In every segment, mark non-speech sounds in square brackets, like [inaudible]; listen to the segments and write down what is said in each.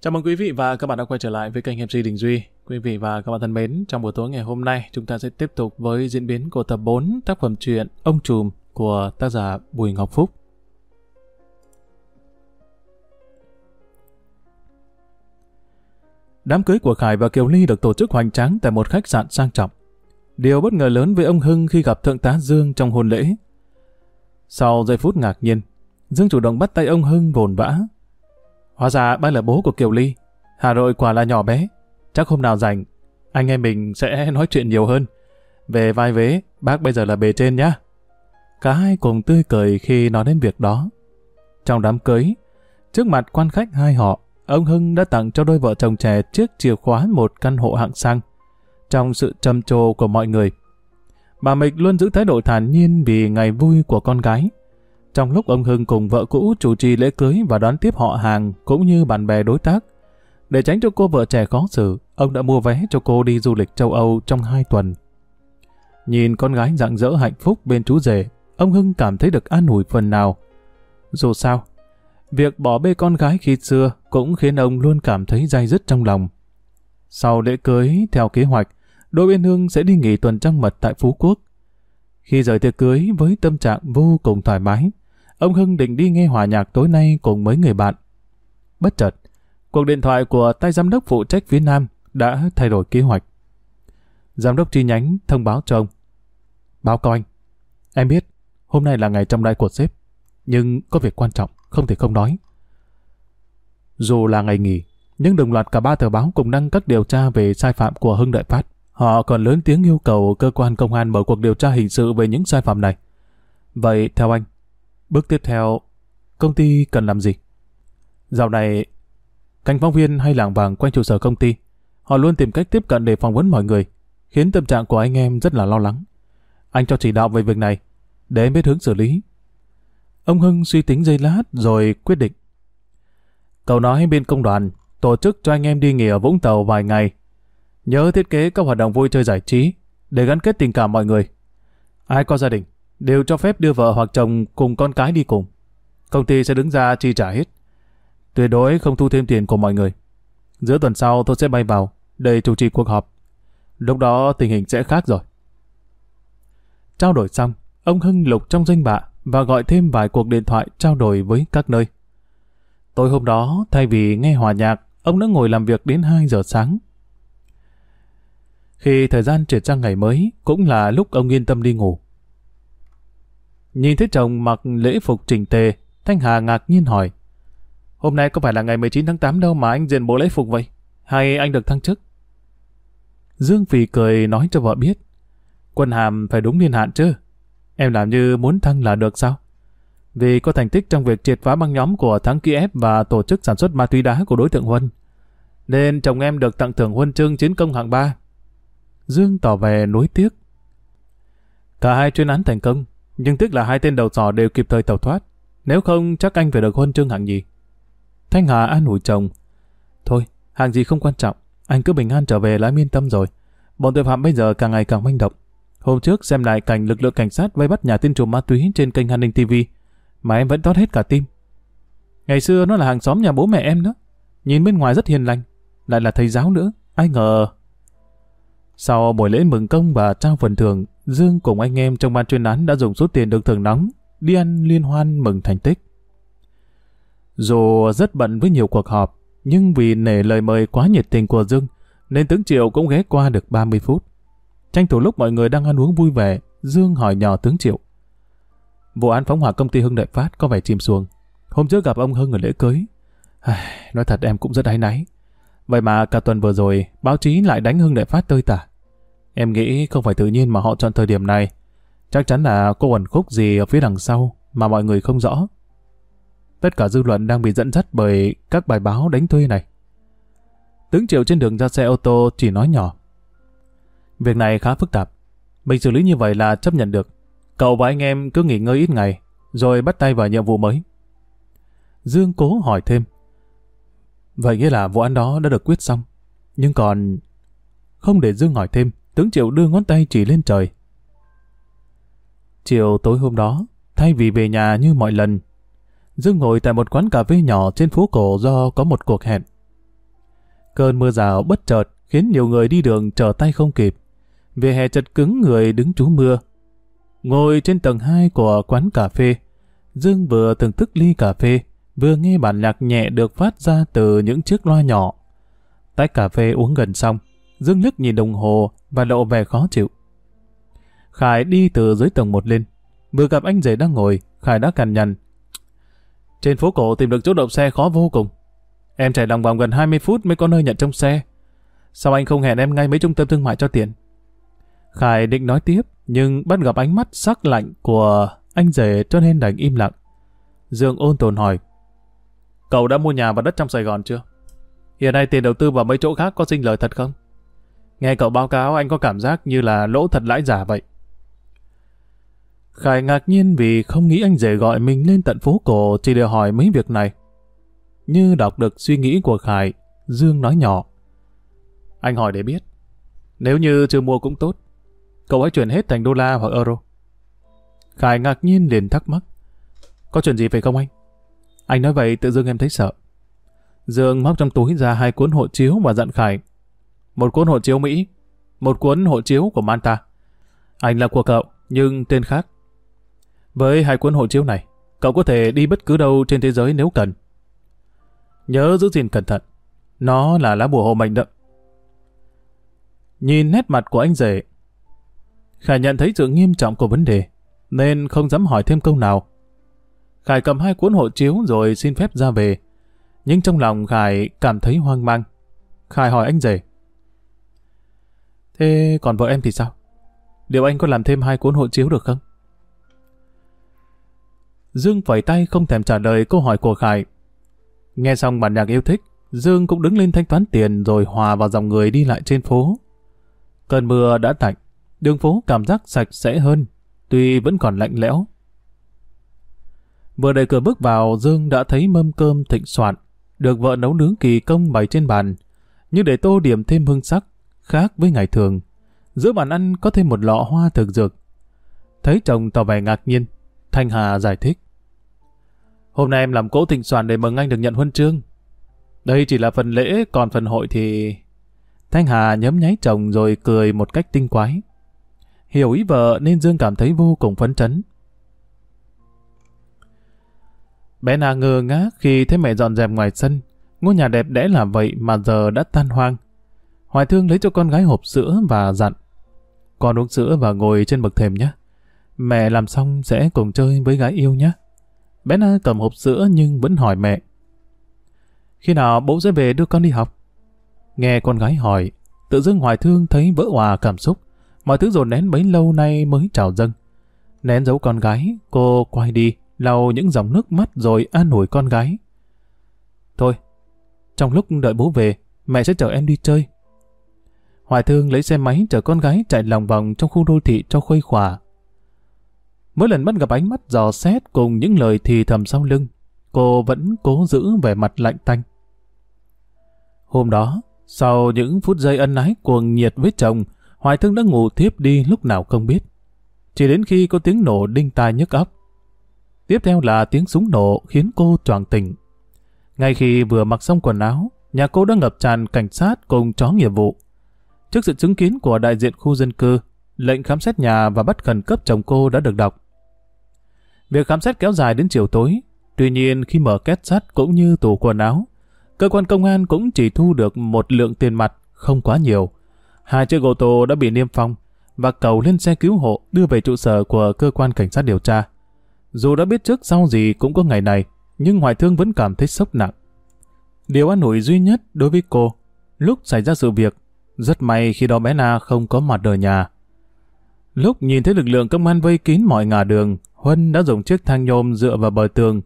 Chào mừng quý vị và các bạn đã quay trở lại với kênh MC Đình Duy. Quý vị và các bạn thân mến, trong buổi tối ngày hôm nay, chúng ta sẽ tiếp tục với diễn biến của tập 4 tác phẩm truyện Ông Trùm của tác giả Bùi Ngọc Phúc. Đám cưới của Khải và Kiều Ly được tổ chức hoành tráng tại một khách sạn sang trọng. Điều bất ngờ lớn với ông Hưng khi gặp Thượng tá Dương trong hôn lễ. Sau giây phút ngạc nhiên, Dương chủ động bắt tay ông Hưng vồn vã. Hóa ra bác là bố của Kiều Ly. Hà Nội quả là nhỏ bé. Chắc hôm nào rảnh, anh em mình sẽ nói chuyện nhiều hơn. Về vai vế, bác bây giờ là bề trên nhá. Cả hai cùng tươi cười khi nói đến việc đó. Trong đám cưới, trước mặt quan khách hai họ, ông Hưng đã tặng cho đôi vợ chồng trẻ chiếc chìa khóa một căn hộ hạng sang. Trong sự trầm trồ của mọi người, bà Mịch luôn giữ thái độ thản nhiên vì ngày vui của con gái. Trong lúc ông Hưng cùng vợ cũ chủ trì lễ cưới và đón tiếp họ hàng cũng như bạn bè đối tác, để tránh cho cô vợ trẻ khó xử, ông đã mua vé cho cô đi du lịch châu Âu trong hai tuần. Nhìn con gái rạng rỡ hạnh phúc bên chú rể, ông Hưng cảm thấy được an ủi phần nào. Dù sao, việc bỏ bê con gái khi xưa cũng khiến ông luôn cảm thấy dai dứt trong lòng. Sau lễ cưới, theo kế hoạch, đôi bên Hương sẽ đi nghỉ tuần trăng mật tại Phú Quốc. Khi rời tiệc cưới với tâm trạng vô cùng thoải mái, ông Hưng định đi nghe hòa nhạc tối nay cùng mấy người bạn. Bất chợt, cuộc điện thoại của tay giám đốc phụ trách phía Nam đã thay đổi kế hoạch. Giám đốc chi nhánh thông báo cho ông. Báo cáo anh, em biết hôm nay là ngày trong đại của sếp, nhưng có việc quan trọng, không thể không nói. Dù là ngày nghỉ, nhưng đồng loạt cả ba tờ báo cùng đăng các điều tra về sai phạm của Hưng Đại Phát. Họ còn lớn tiếng yêu cầu cơ quan công an mở cuộc điều tra hình sự về những sai phạm này. Vậy theo anh, bước tiếp theo, công ty cần làm gì? Dạo này, cánh phóng viên hay làng vàng quanh trụ sở công ty, họ luôn tìm cách tiếp cận để phỏng vấn mọi người, khiến tâm trạng của anh em rất là lo lắng. Anh cho chỉ đạo về việc này, để em biết hướng xử lý. Ông Hưng suy tính giây lát rồi quyết định. Cậu nói bên công đoàn tổ chức cho anh em đi nghỉ ở Vũng Tàu vài ngày. Nhớ thiết kế các hoạt động vui chơi giải trí để gắn kết tình cảm mọi người. Ai có gia đình đều cho phép đưa vợ hoặc chồng cùng con cái đi cùng. Công ty sẽ đứng ra chi trả hết. Tuyệt đối không thu thêm tiền của mọi người. Giữa tuần sau tôi sẽ bay vào để chủ trì cuộc họp. Lúc đó tình hình sẽ khác rồi. Trao đổi xong, ông Hưng lục trong danh bạ và gọi thêm vài cuộc điện thoại trao đổi với các nơi. Tối hôm đó, thay vì nghe hòa nhạc, ông đã ngồi làm việc đến 2 giờ sáng. Khi thời gian chuyển sang ngày mới, cũng là lúc ông yên tâm đi ngủ. Nhìn thấy chồng mặc lễ phục chỉnh tề, Thanh Hà ngạc nhiên hỏi. Hôm nay có phải là ngày 19 tháng 8 đâu mà anh diện bộ lễ phục vậy? Hay anh được thăng chức? Dương Phì cười nói cho vợ biết. Quân hàm phải đúng niên hạn chứ. Em làm như muốn thăng là được sao? Vì có thành tích trong việc triệt phá băng nhóm của Thắng Kiev và tổ chức sản xuất ma túy đá của đối tượng Huân. Nên chồng em được tặng thưởng huân chương chiến công hạng 3. Dương tỏ vẻ nối tiếc. Cả hai chuyên án thành công, nhưng tiếc là hai tên đầu sỏ đều kịp thời tẩu thoát. Nếu không chắc anh phải được huân chương hạng gì. Thanh Hà an ủi chồng. Thôi, hạng gì không quan trọng, anh cứ bình an trở về là em yên tâm rồi. Bọn tội phạm bây giờ càng ngày càng manh động. Hôm trước xem lại cảnh lực lượng cảnh sát vây bắt nhà tin trùm ma túy trên kênh An ninh TV, mà em vẫn tót hết cả tim. Ngày xưa nó là hàng xóm nhà bố mẹ em đó. Nhìn bên ngoài rất hiền lành, lại là thầy giáo nữa, ai ngờ. Sau buổi lễ mừng công và trao phần thưởng, Dương cùng anh em trong ban chuyên án đã dùng số tiền được thưởng nóng đi ăn liên hoan mừng thành tích. Dù rất bận với nhiều cuộc họp, nhưng vì nể lời mời quá nhiệt tình của Dương, nên tướng Triệu cũng ghé qua được 30 phút. Tranh thủ lúc mọi người đang ăn uống vui vẻ, Dương hỏi nhỏ tướng Triệu. Vụ án phóng hỏa công ty Hưng Đại Phát có vẻ chìm xuồng. Hôm trước gặp ông Hưng ở lễ cưới. Nói thật em cũng rất áy náy. Vậy mà cả tuần vừa rồi, báo chí lại đánh Hưng Đại Phát tơi tả. Em nghĩ không phải tự nhiên mà họ chọn thời điểm này. Chắc chắn là có ẩn khúc gì ở phía đằng sau mà mọi người không rõ. Tất cả dư luận đang bị dẫn dắt bởi các bài báo đánh thuê này. Tướng Triệu trên đường ra xe ô tô chỉ nói nhỏ. Việc này khá phức tạp. Mình xử lý như vậy là chấp nhận được. Cậu và anh em cứ nghỉ ngơi ít ngày, rồi bắt tay vào nhiệm vụ mới. Dương cố hỏi thêm. Vậy nghĩa là vụ án đó đã được quyết xong. Nhưng còn... Không để Dương hỏi thêm, tướng Triệu đưa ngón tay chỉ lên trời. Chiều tối hôm đó, thay vì về nhà như mọi lần, Dương ngồi tại một quán cà phê nhỏ trên phố cổ do có một cuộc hẹn. Cơn mưa rào bất chợt khiến nhiều người đi đường trở tay không kịp. Về hè chật cứng người đứng trú mưa. Ngồi trên tầng 2 của quán cà phê, Dương vừa thưởng thức ly cà phê, vừa nghe bản nhạc nhẹ được phát ra từ những chiếc loa nhỏ. Tách cà phê uống gần xong, Dương lức nhìn đồng hồ và lộ vẻ khó chịu. Khải đi từ dưới tầng một lên. Vừa gặp anh rể đang ngồi, Khải đã cằn nhằn. Trên phố cổ tìm được chỗ đậu xe khó vô cùng. Em chạy lòng vòng gần 20 phút mới có nơi nhận trong xe. Sao anh không hẹn em ngay mấy trung tâm thương mại cho tiền? Khải định nói tiếp, nhưng bắt gặp ánh mắt sắc lạnh của anh rể cho nên đành im lặng. Dương ôn tồn hỏi. Cậu đã mua nhà và đất trong Sài Gòn chưa? Hiện nay tiền đầu tư vào mấy chỗ khác có sinh lời thật không? Nghe cậu báo cáo anh có cảm giác như là lỗ thật lãi giả vậy. Khải ngạc nhiên vì không nghĩ anh rể gọi mình lên tận phố cổ chỉ để hỏi mấy việc này. Như đọc được suy nghĩ của Khải, Dương nói nhỏ. Anh hỏi để biết. Nếu như chưa mua cũng tốt, cậu hãy chuyển hết thành đô la hoặc euro. Khải ngạc nhiên liền thắc mắc. Có chuyện gì phải không anh? Anh nói vậy tự dưng em thấy sợ. Dương móc trong túi ra hai cuốn hộ chiếu và dặn Khải. Một cuốn hộ chiếu Mỹ, một cuốn hộ chiếu của Manta. Anh là của cậu, nhưng tên khác. Với hai cuốn hộ chiếu này, cậu có thể đi bất cứ đâu trên thế giới nếu cần. Nhớ giữ gìn cẩn thận. Nó là lá bùa hộ mệnh đó. Nhìn nét mặt của anh rể, Khải nhận thấy sự nghiêm trọng của vấn đề, nên không dám hỏi thêm câu nào. Khải cầm hai cuốn hộ chiếu rồi xin phép ra về. Nhưng trong lòng Khải cảm thấy hoang mang. Khải hỏi anh rể. Thế còn vợ em thì sao? Liệu anh có làm thêm hai cuốn hộ chiếu được không? Dương phẩy tay không thèm trả lời câu hỏi của Khải. Nghe xong bản nhạc yêu thích, Dương cũng đứng lên thanh toán tiền rồi hòa vào dòng người đi lại trên phố. Cơn mưa đã tạnh, đường phố cảm giác sạch sẽ hơn, tuy vẫn còn lạnh lẽo. Vừa đẩy cửa bước vào, Dương đã thấy mâm cơm thịnh soạn, được vợ nấu nướng kỳ công bày trên bàn, như để tô điểm thêm hương sắc, khác với ngày thường. Giữa bàn ăn có thêm một lọ hoa thực dược. Thấy chồng tỏ vẻ ngạc nhiên, Thanh Hà giải thích. Hôm nay em làm cỗ thịnh soạn để mừng anh được nhận huân chương. Đây chỉ là phần lễ, còn phần hội thì... Thanh Hà nhấm nháy chồng rồi cười một cách tinh quái. Hiểu ý vợ nên Dương cảm thấy vô cùng phấn chấn. Bé Na ngơ ngác khi thấy mẹ dọn dẹp ngoài sân. Ngôi nhà đẹp đẽ là vậy mà giờ đã tan hoang. Hoài Thương lấy cho con gái hộp sữa và dặn. Con uống sữa và ngồi trên bậc thềm nhé. Mẹ làm xong sẽ cùng chơi với gái yêu nhé. Bé Na cầm hộp sữa nhưng vẫn hỏi mẹ. Khi nào bố sẽ về đưa con đi học? Nghe con gái hỏi, tự dưng Hoài Thương thấy vỡ hòa cảm xúc. Mọi thứ dồn nén bấy lâu nay mới trào dâng. Nén giấu con gái, cô quay đi, lau những dòng nước mắt rồi an ủi con gái. Thôi, trong lúc đợi bố về, mẹ sẽ chở em đi chơi. Hoài Thương lấy xe máy chở con gái chạy lòng vòng trong khu đô thị cho khuây khỏa. Mỗi lần bắt gặp ánh mắt dò xét cùng những lời thì thầm sau lưng, cô vẫn cố giữ vẻ mặt lạnh tanh. Hôm đó, sau những phút giây ân ái cuồng nhiệt với chồng, Hoài Thương đã ngủ thiếp đi lúc nào không biết. Chỉ đến khi có tiếng nổ đinh tai nhức óc. Tiếp theo là tiếng súng nổ khiến cô choàng tỉnh. Ngay khi vừa mặc xong quần áo, nhà cô đã ngập tràn cảnh sát cùng chó nghiệp vụ. Trước sự chứng kiến của đại diện khu dân cư, lệnh khám xét nhà và bắt khẩn cấp chồng cô đã được đọc. Việc khám xét kéo dài đến chiều tối, tuy nhiên khi mở két sắt cũng như tủ quần áo, cơ quan công an cũng chỉ thu được một lượng tiền mặt không quá nhiều. Hai chiếc ô tô đã bị niêm phong và cầu lên xe cứu hộ đưa về trụ sở của cơ quan cảnh sát điều tra. Dù đã biết trước sau gì cũng có ngày này, nhưng Hoài Thương vẫn cảm thấy sốc nặng. Điều an ủi duy nhất đối với cô, lúc xảy ra sự việc, rất may khi đó bé Na không có mặt ở nhà. Lúc nhìn thấy lực lượng công an vây kín mọi ngả đường, Huân đã dùng chiếc thang nhôm dựa vào bờ tường.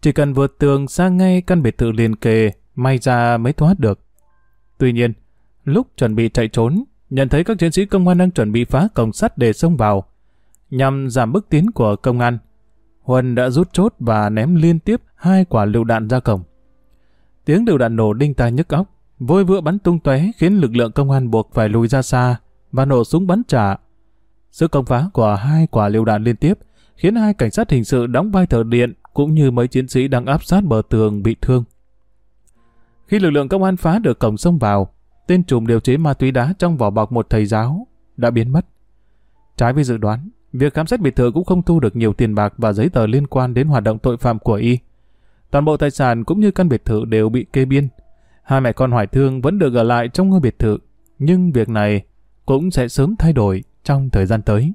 Chỉ cần vượt tường sang ngay căn biệt thự liền kề, may ra mới thoát được. Tuy nhiên, lúc chuẩn bị chạy trốn, nhận thấy các chiến sĩ công an đang chuẩn bị phá cổng sắt để xông vào. Nhằm giảm bước tiến của công an, Huân đã rút chốt và ném liên tiếp hai quả lựu đạn ra cổng. Tiếng lựu đạn nổ đinh tai nhức óc, vôi vựa bắn tung tóe khiến lực lượng công an buộc phải lùi ra xa và nổ súng bắn trả. Sức công phá của hai quả lựu đạn liên tiếp khiến hai cảnh sát hình sự đóng vai thờ điện cũng như mấy chiến sĩ đang áp sát bờ tường bị thương. Khi lực lượng công an phá được cổng sông vào, tên trùm điều chế ma túy đá trong vỏ bọc một thầy giáo đã biến mất. Trái với dự đoán, việc khám xét biệt thự cũng không thu được nhiều tiền bạc và giấy tờ liên quan đến hoạt động tội phạm của y. Toàn bộ tài sản cũng như căn biệt thự đều bị kê biên. Hai mẹ con Hoài Thương vẫn được ở lại trong ngôi biệt thự, nhưng việc này cũng sẽ sớm thay đổi trong thời gian tới.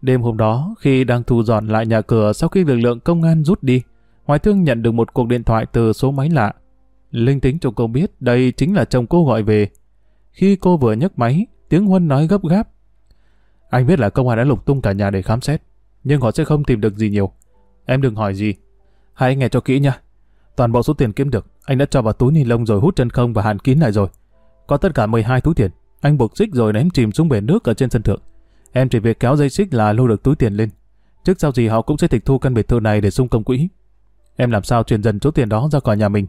Đêm hôm đó, khi đang thu dọn lại nhà cửa sau khi lực lượng công an rút đi, Hoài Thương nhận được một cuộc điện thoại từ số máy lạ. Linh tính cho cô biết đây chính là chồng cô gọi về. Khi cô vừa nhấc máy, tiếng Huân nói gấp gáp. Anh biết là công an đã lục tung cả nhà để khám xét, nhưng họ sẽ không tìm được gì nhiều. Em đừng hỏi gì. Hãy nghe cho kỹ nha. Toàn bộ số tiền kiếm được, anh đã cho vào túi ni lông rồi hút chân không và hàn kín lại rồi. Có tất cả 12 túi tiền. Anh buộc xích rồi ném chìm xuống bể nước ở trên sân thượng. Em chỉ việc kéo dây xích là lôi được túi tiền lên. Trước sau gì họ cũng sẽ tịch thu căn biệt thự này để sung công quỹ. Em làm sao truyền dần số tiền đó ra khỏi nhà mình.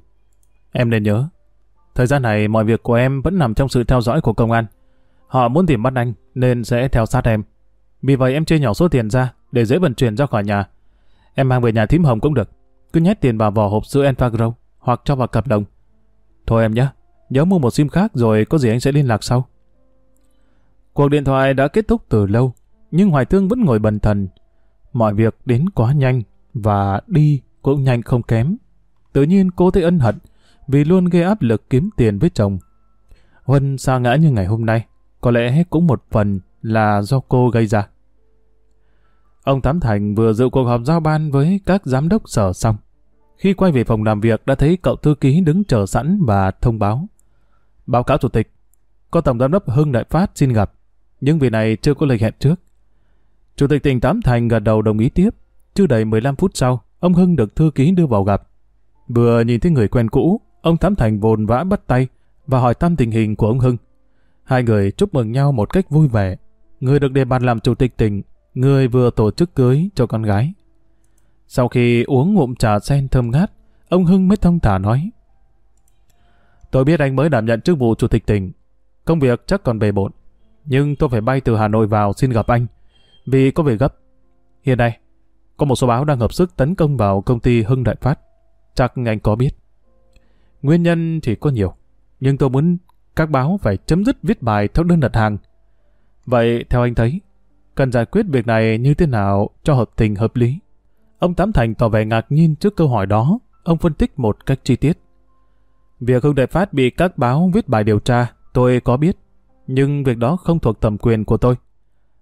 Em nên nhớ, thời gian này mọi việc của em vẫn nằm trong sự theo dõi của công an. Họ muốn tìm bắt anh nên sẽ theo sát em. Vì vậy em chia nhỏ số tiền ra để dễ vận chuyển ra khỏi nhà. Em mang về nhà thím hồng cũng được. Cứ nhét tiền vào vỏ hộp sữa Enfagrow hoặc cho vào cặp đồng. Thôi em nhé, nhớ mua một sim khác rồi có gì anh sẽ liên lạc sau. Cuộc điện thoại đã kết thúc từ lâu, nhưng Hoài Thương vẫn ngồi bần thần. Mọi việc đến quá nhanh và đi cũng nhanh không kém. Tự nhiên cô thấy ân hận vì luôn gây áp lực kiếm tiền với chồng. Huân sa ngã như ngày hôm nay, có lẽ cũng một phần là do cô gây ra. Ông Tám Thành vừa dự cuộc họp giao ban với các giám đốc sở xong. Khi quay về phòng làm việc đã thấy cậu thư ký đứng chờ sẵn và thông báo. Báo cáo chủ tịch, có tổng giám đốc Hưng Đại Phát xin gặp, nhưng vì này chưa có lịch hẹn trước. Chủ tịch tỉnh Tám Thành gật đầu đồng ý tiếp. Chưa đầy 15 phút sau, ông Hưng được thư ký đưa vào gặp. Vừa nhìn thấy người quen cũ, ông Tám Thành vồn vã bắt tay và hỏi thăm tình hình của ông Hưng. Hai người chúc mừng nhau một cách vui vẻ. Người được đề bạt làm chủ tịch tỉnh, người vừa tổ chức cưới cho con gái. Sau khi uống ngụm trà sen thơm ngát, ông Hưng mới thông thả nói. Tôi biết anh mới đảm nhận chức vụ chủ tịch tỉnh. Công việc chắc còn bề bộn. Nhưng tôi phải bay từ Hà Nội vào xin gặp anh. Vì có việc gấp. Hiện nay, có một số báo đang hợp sức tấn công vào công ty Hưng Đại Phát. Chắc anh có biết. Nguyên nhân thì có nhiều. Nhưng tôi muốn các báo phải chấm dứt viết bài theo đơn đặt hàng. Vậy theo anh thấy, cần giải quyết việc này như thế nào cho hợp tình hợp lý? Ông Tám Thành tỏ vẻ ngạc nhiên trước câu hỏi đó. Ông phân tích một cách chi tiết. Việc Hưng Đại Phát bị các báo viết bài điều tra, tôi có biết. Nhưng việc đó không thuộc tầm quyền của tôi.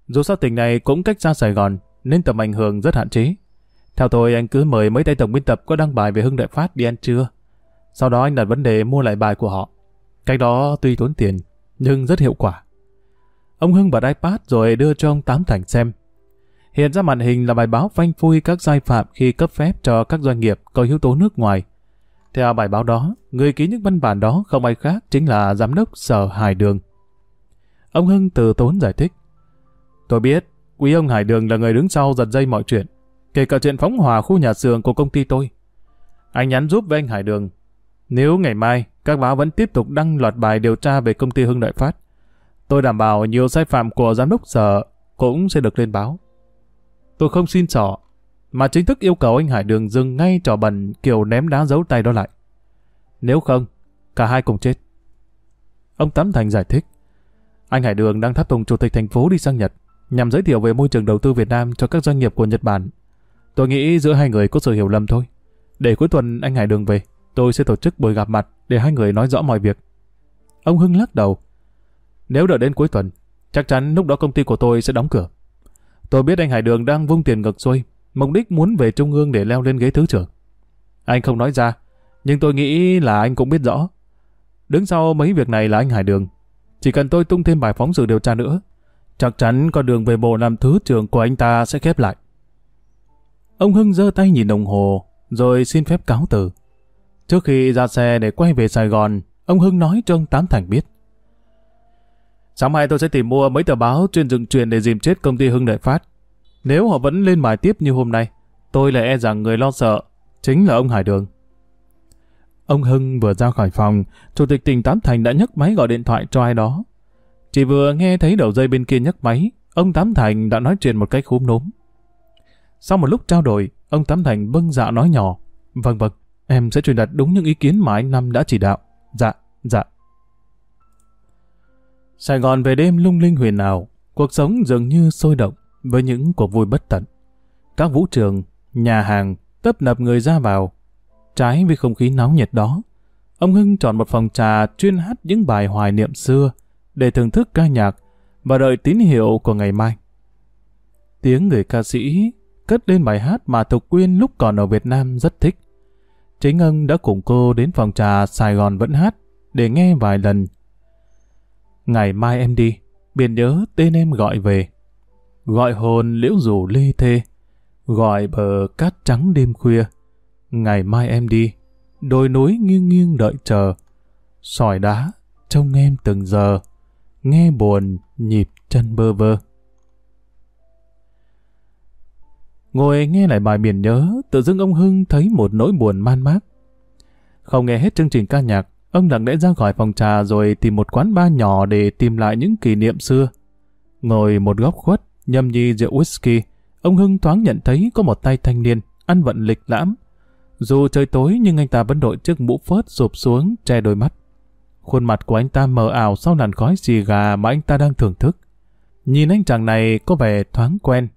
Dù sao tỉnh này cũng cách xa Sài Gòn, nên tầm ảnh hưởng rất hạn chế. Theo tôi, anh cứ mời mấy tay tổng biên tập có đăng bài về Hưng Đại Phát đi ăn trưa. Sau đó anh đặt vấn đề mua lại bài của họ. Cách đó tuy tốn tiền, nhưng rất hiệu quả. Ông Hưng bật iPad rồi đưa cho ông Tám Thành xem. Hiện ra màn hình là bài báo phanh phui các sai phạm khi cấp phép cho các doanh nghiệp có yếu tố nước ngoài. Theo bài báo đó, người ký những văn bản đó không ai khác chính là giám đốc sở Hải Đường. Ông Hưng từ tốn giải thích. Tôi biết, quý ông Hải Đường là người đứng sau giật dây mọi chuyện, kể cả chuyện phóng hỏa khu nhà xưởng của công ty tôi. Anh nhắn giúp với anh Hải Đường. Nếu ngày mai các báo vẫn tiếp tục đăng loạt bài điều tra về công ty Hưng Đại Phát, tôi đảm bảo nhiều sai phạm của giám đốc sở cũng sẽ được lên báo. Tôi không xin sỏ, mà chính thức yêu cầu anh Hải Đường dừng ngay trò bẩn kiểu ném đá giấu tay đó lại. Nếu không, cả hai cùng chết. Ông Tám Thành giải thích, anh Hải Đường đang tháp tùng chủ tịch thành phố đi sang Nhật, nhằm giới thiệu về môi trường đầu tư Việt Nam cho các doanh nghiệp của Nhật Bản. Tôi nghĩ giữa hai người có sự hiểu lầm thôi. Để cuối tuần anh Hải Đường về, tôi sẽ tổ chức buổi gặp mặt để hai người nói rõ mọi việc. Ông Hưng lắc đầu. Nếu đợi đến cuối tuần, chắc chắn lúc đó công ty của tôi sẽ đóng cửa. Tôi biết anh Hải Đường đang vung tiền ngực xuôi, mục đích muốn về Trung ương để leo lên ghế thứ trưởng. Anh không nói ra, nhưng tôi nghĩ là anh cũng biết rõ. Đứng sau mấy việc này là anh Hải Đường. Chỉ cần tôi tung thêm bài phóng sự điều tra nữa, chắc chắn con đường về bộ làm thứ trưởng của anh ta sẽ khép lại. Ông Hưng giơ tay nhìn đồng hồ, rồi xin phép cáo từ. Trước khi ra xe để quay về Sài Gòn, ông Hưng nói cho ông Tám Thành biết. Sáng mai tôi sẽ tìm mua mấy tờ báo chuyên dựng truyền để dìm chết công ty Hưng Đại Phát. Nếu họ vẫn lên bài tiếp như hôm nay, tôi lại e rằng người lo sợ chính là ông Hải Đường. Ông Hưng vừa ra khỏi phòng, Chủ tịch tỉnh Tám Thành đã nhấc máy gọi điện thoại cho ai đó. Chỉ vừa nghe thấy đầu dây bên kia nhấc máy, ông Tám Thành đã nói chuyện một cách khúm núm. Sau một lúc trao đổi, ông Tám Thành bâng dạ nói nhỏ. Vâng vâng, em sẽ truyền đạt đúng những ý kiến mà anh Năm đã chỉ đạo. Dạ, dạ. Sài Gòn về đêm lung linh huyền ảo, cuộc sống dường như sôi động với những cuộc vui bất tận. Các vũ trường, nhà hàng tấp nập người ra vào. Trái với không khí náo nhiệt đó, ông Hưng chọn một phòng trà chuyên hát những bài hoài niệm xưa để thưởng thức ca nhạc và đợi tín hiệu của ngày mai. Tiếng người ca sĩ cất lên bài hát mà Thục Quyên lúc còn ở Việt Nam rất thích. Chính ông đã cùng cô đến phòng trà Sài Gòn vẫn hát để nghe vài lần. Ngày mai em đi, biển nhớ tên em gọi về. Gọi hồn liễu rủ ly thê, gọi bờ cát trắng đêm khuya. Ngày mai em đi, đôi núi nghiêng nghiêng đợi chờ. Sỏi đá, trông em từng giờ, nghe buồn, nhịp chân bơ vơ. Ngồi nghe lại bài biển nhớ, tự dưng ông Hưng thấy một nỗi buồn man mác. Không nghe hết chương trình ca nhạc, ông lặng lẽ ra khỏi phòng trà rồi tìm một quán bar nhỏ để tìm lại những kỷ niệm xưa. Ngồi một góc khuất, nhâm nhi rượu whisky, ông Hưng thoáng nhận thấy có một tay thanh niên, ăn vận lịch lãm. Dù trời tối nhưng anh ta vẫn đội chiếc mũ phớt sụp xuống, che đôi mắt. Khuôn mặt của anh ta mờ ảo sau làn khói xì gà mà anh ta đang thưởng thức. Nhìn anh chàng này có vẻ thoáng quen,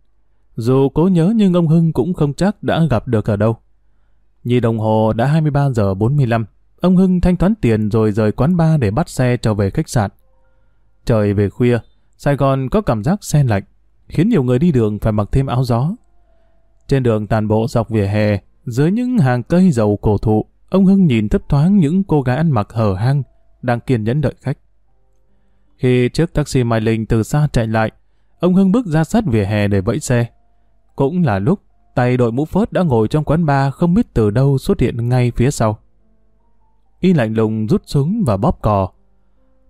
dù cố nhớ nhưng ông Hưng cũng không chắc đã gặp được ở đâu. Nhìn đồng hồ đã 23 giờ 45, ông Hưng thanh toán tiền rồi rời quán bar để bắt xe trở về khách sạn. Trời về khuya, Sài Gòn có cảm giác xe lạnh, khiến nhiều người đi đường phải mặc thêm áo gió. Trên đường tàn bộ dọc vỉa hè, dưới những hàng cây dầu cổ thụ, ông Hưng nhìn thấp thoáng những cô gái ăn mặc hở hang, đang kiên nhẫn đợi khách. Khi chiếc taxi Mai Linh từ xa chạy lại, ông Hưng bước ra sát vỉa hè để vẫy xe. Cũng là lúc tay đội mũ phớt đã ngồi trong quán bar không biết từ đâu xuất hiện ngay phía sau. Y lạnh lùng rút súng và bóp cò.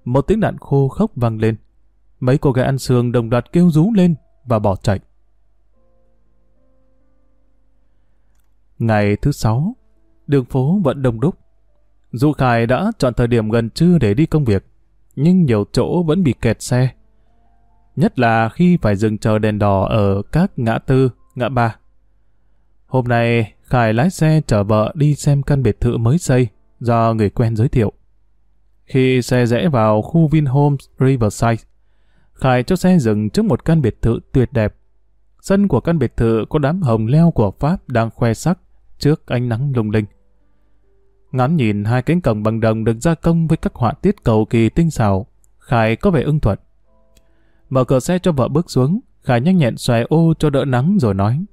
Một tiếng đạn khô khốc vang lên. Mấy cô gái ăn sườn đồng loạt kêu rú lên và bỏ chạy. Ngày thứ sáu, đường phố vẫn đông đúc. Dù Khải đã chọn thời điểm gần trưa để đi công việc, nhưng nhiều chỗ vẫn bị kẹt xe. Nhất là khi phải dừng chờ đèn đỏ ở các ngã tư ngã ba. Hôm nay, Khải lái xe chở vợ đi xem căn biệt thự mới xây do người quen giới thiệu. Khi xe rẽ vào khu Vinhomes Riverside, Khải cho xe dừng trước một căn biệt thự tuyệt đẹp. Sân của căn biệt thự có đám hồng leo của Pháp đang khoe sắc trước ánh nắng lung linh. Ngắm nhìn hai cánh cổng bằng đồng được gia công với các họa tiết cầu kỳ tinh xảo, Khải có vẻ ưng thuận. Mở cửa xe cho vợ bước xuống, Khải nhanh nhẹn xòe ô cho đỡ nắng rồi nói.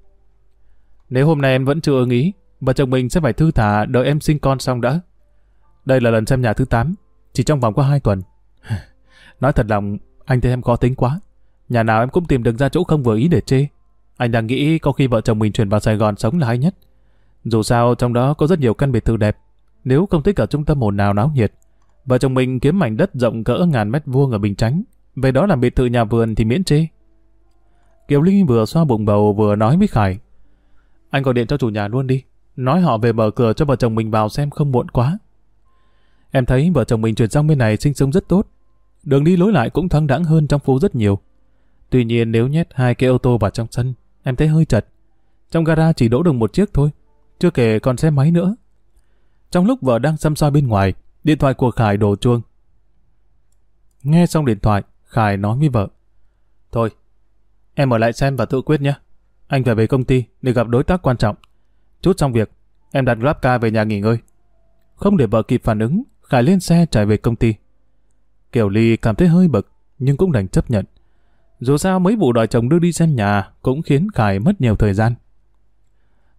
Nếu hôm nay em vẫn chưa ưng ý, vợ chồng mình sẽ phải thư thả đợi em sinh con xong đã. Đây là lần xem nhà thứ 8, chỉ trong vòng có 2 tuần. [sighs] nói thật lòng, anh thấy em khó tính quá. Nhà nào em cũng tìm được ra chỗ không vừa ý để chê. Anh đang nghĩ có khi vợ chồng mình chuyển vào Sài Gòn sống là hay nhất. Dù sao trong đó có rất nhiều căn biệt thự đẹp. Nếu không thích ở trung tâm ồn nào náo nhiệt, vợ chồng mình kiếm mảnh đất rộng cỡ ngàn mét vuông ở Bình Chánh. Về đó làm biệt thự nhà vườn thì miễn chê. Kiều linh vừa xoa bụng bầu vừa nói với Khải. Anh gọi điện cho chủ nhà luôn đi. Nói họ về mở cửa cho vợ chồng mình vào xem không muộn quá. Em thấy vợ chồng mình chuyển sang bên này sinh sống rất tốt. Đường đi lối lại cũng thoáng đãng hơn trong phố rất nhiều. Tuy nhiên nếu nhét hai cái ô tô vào trong sân, em thấy hơi chật. Trong gara chỉ đỗ được một chiếc thôi. Chưa kể còn xe máy nữa. Trong lúc vợ đang xăm soi bên ngoài, điện thoại của Khải đổ chuông. Nghe xong điện thoại, Khải nói với vợ. Thôi, Em ở lại xem và tự quyết nhé. Anh phải về công ty để gặp đối tác quan trọng. Chút xong việc, em đặt GrabCar về nhà nghỉ ngơi. Không để vợ kịp phản ứng, Khải lên xe chạy về công ty. Kiều Ly cảm thấy hơi bực, nhưng cũng đành chấp nhận. Dù sao mấy vụ đòi chồng đưa đi xem nhà cũng khiến Khải mất nhiều thời gian.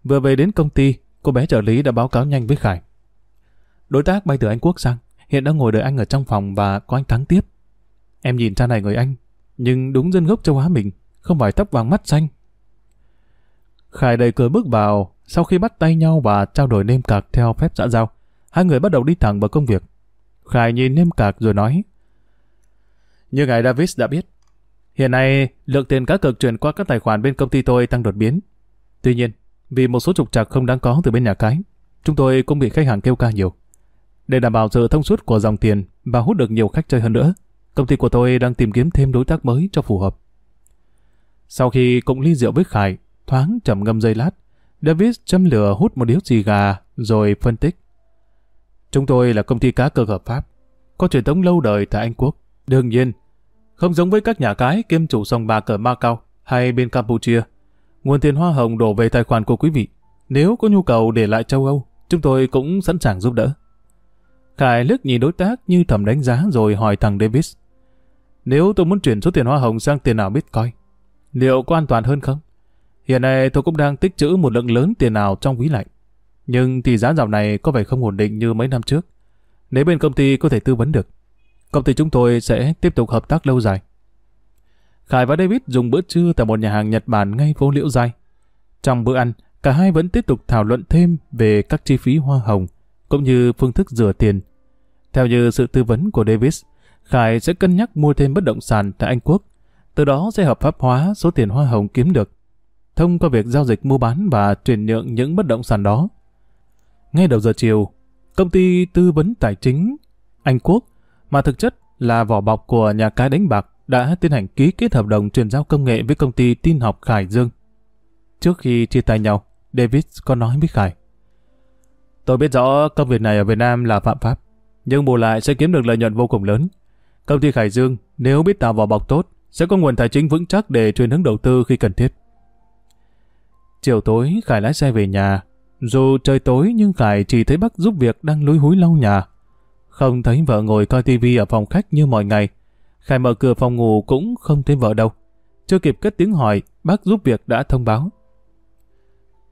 Vừa về đến công ty, cô bé trợ lý đã báo cáo nhanh với Khải. Đối tác bay từ Anh Quốc sang, hiện đang ngồi đợi anh ở trong phòng và có anh Thắng tiếp. Em nhìn cha này người Anh, nhưng đúng dân gốc châu Á mình, không phải tóc vàng mắt xanh. Khải đầy cửa bước vào, sau khi bắt tay nhau và trao đổi nêm cạc theo phép xã giao, hai người bắt đầu đi thẳng vào công việc. Khải nhìn nêm cạc rồi nói, Như ngài Davis đã biết, hiện nay lượng tiền cá cược chuyển qua các tài khoản bên công ty tôi tăng đột biến. Tuy nhiên, vì một số trục trặc không đáng có từ bên nhà cái, chúng tôi cũng bị khách hàng kêu ca nhiều. Để đảm bảo sự thông suốt của dòng tiền và hút được nhiều khách chơi hơn nữa, công ty của tôi đang tìm kiếm thêm đối tác mới cho phù hợp. Sau khi cũng ly rượu với Khải, thoáng trầm ngâm giây lát, Davis châm lửa hút một điếu xì gà, rồi phân tích. Chúng tôi là công ty cá cược hợp pháp, có truyền thống lâu đời tại Anh Quốc. Đương nhiên, không giống với các nhà cái kiêm chủ sòng bạc ở Macau hay bên Campuchia. Nguồn tiền hoa hồng đổ về tài khoản của quý vị. Nếu có nhu cầu để lại châu Âu, chúng tôi cũng sẵn sàng giúp đỡ. Khải liếc nhìn đối tác như thầm đánh giá rồi hỏi thằng Davis. Nếu tôi muốn chuyển số tiền hoa hồng sang tiền ảo Bitcoin, liệu có an toàn hơn không? Hiện nay tôi cũng đang tích trữ một lượng lớn tiền ảo trong ví lạnh. Nhưng thì giá dạo này có vẻ không ổn định như mấy năm trước. Nếu bên công ty có thể tư vấn được, công ty chúng tôi sẽ tiếp tục hợp tác lâu dài. Khải và David dùng bữa trưa tại một nhà hàng Nhật Bản ngay phố Liễu Giai. Trong bữa ăn, cả hai vẫn tiếp tục thảo luận thêm về các chi phí hoa hồng, cũng như phương thức rửa tiền. Theo như sự tư vấn của Davis, Khải sẽ cân nhắc mua thêm bất động sản tại Anh Quốc, từ đó sẽ hợp pháp hóa số tiền hoa hồng kiếm được, thông qua việc giao dịch mua bán và chuyển nhượng những bất động sản đó. Ngay đầu giờ chiều, công ty tư vấn tài chính Anh Quốc, mà thực chất là vỏ bọc của nhà cái đánh bạc, đã tiến hành ký kết hợp đồng chuyển giao công nghệ với công ty tin học Khải Dương. Trước khi chia tay nhau, David có nói với Khải. Tôi biết rõ công việc này ở Việt Nam là phạm pháp, nhưng bù lại sẽ kiếm được lợi nhuận vô cùng lớn. Công ty Khải Dương nếu biết tạo vỏ bọc tốt, sẽ có nguồn tài chính vững chắc để truyền hướng đầu tư khi cần thiết. Chiều tối, Khải lái xe về nhà. Dù trời tối nhưng Khải chỉ thấy bác giúp việc đang lúi húi lau nhà. Không thấy vợ ngồi coi tivi ở phòng khách như mọi ngày. Khải mở cửa phòng ngủ cũng không thấy vợ đâu. Chưa kịp cất tiếng hỏi, bác giúp việc đã thông báo.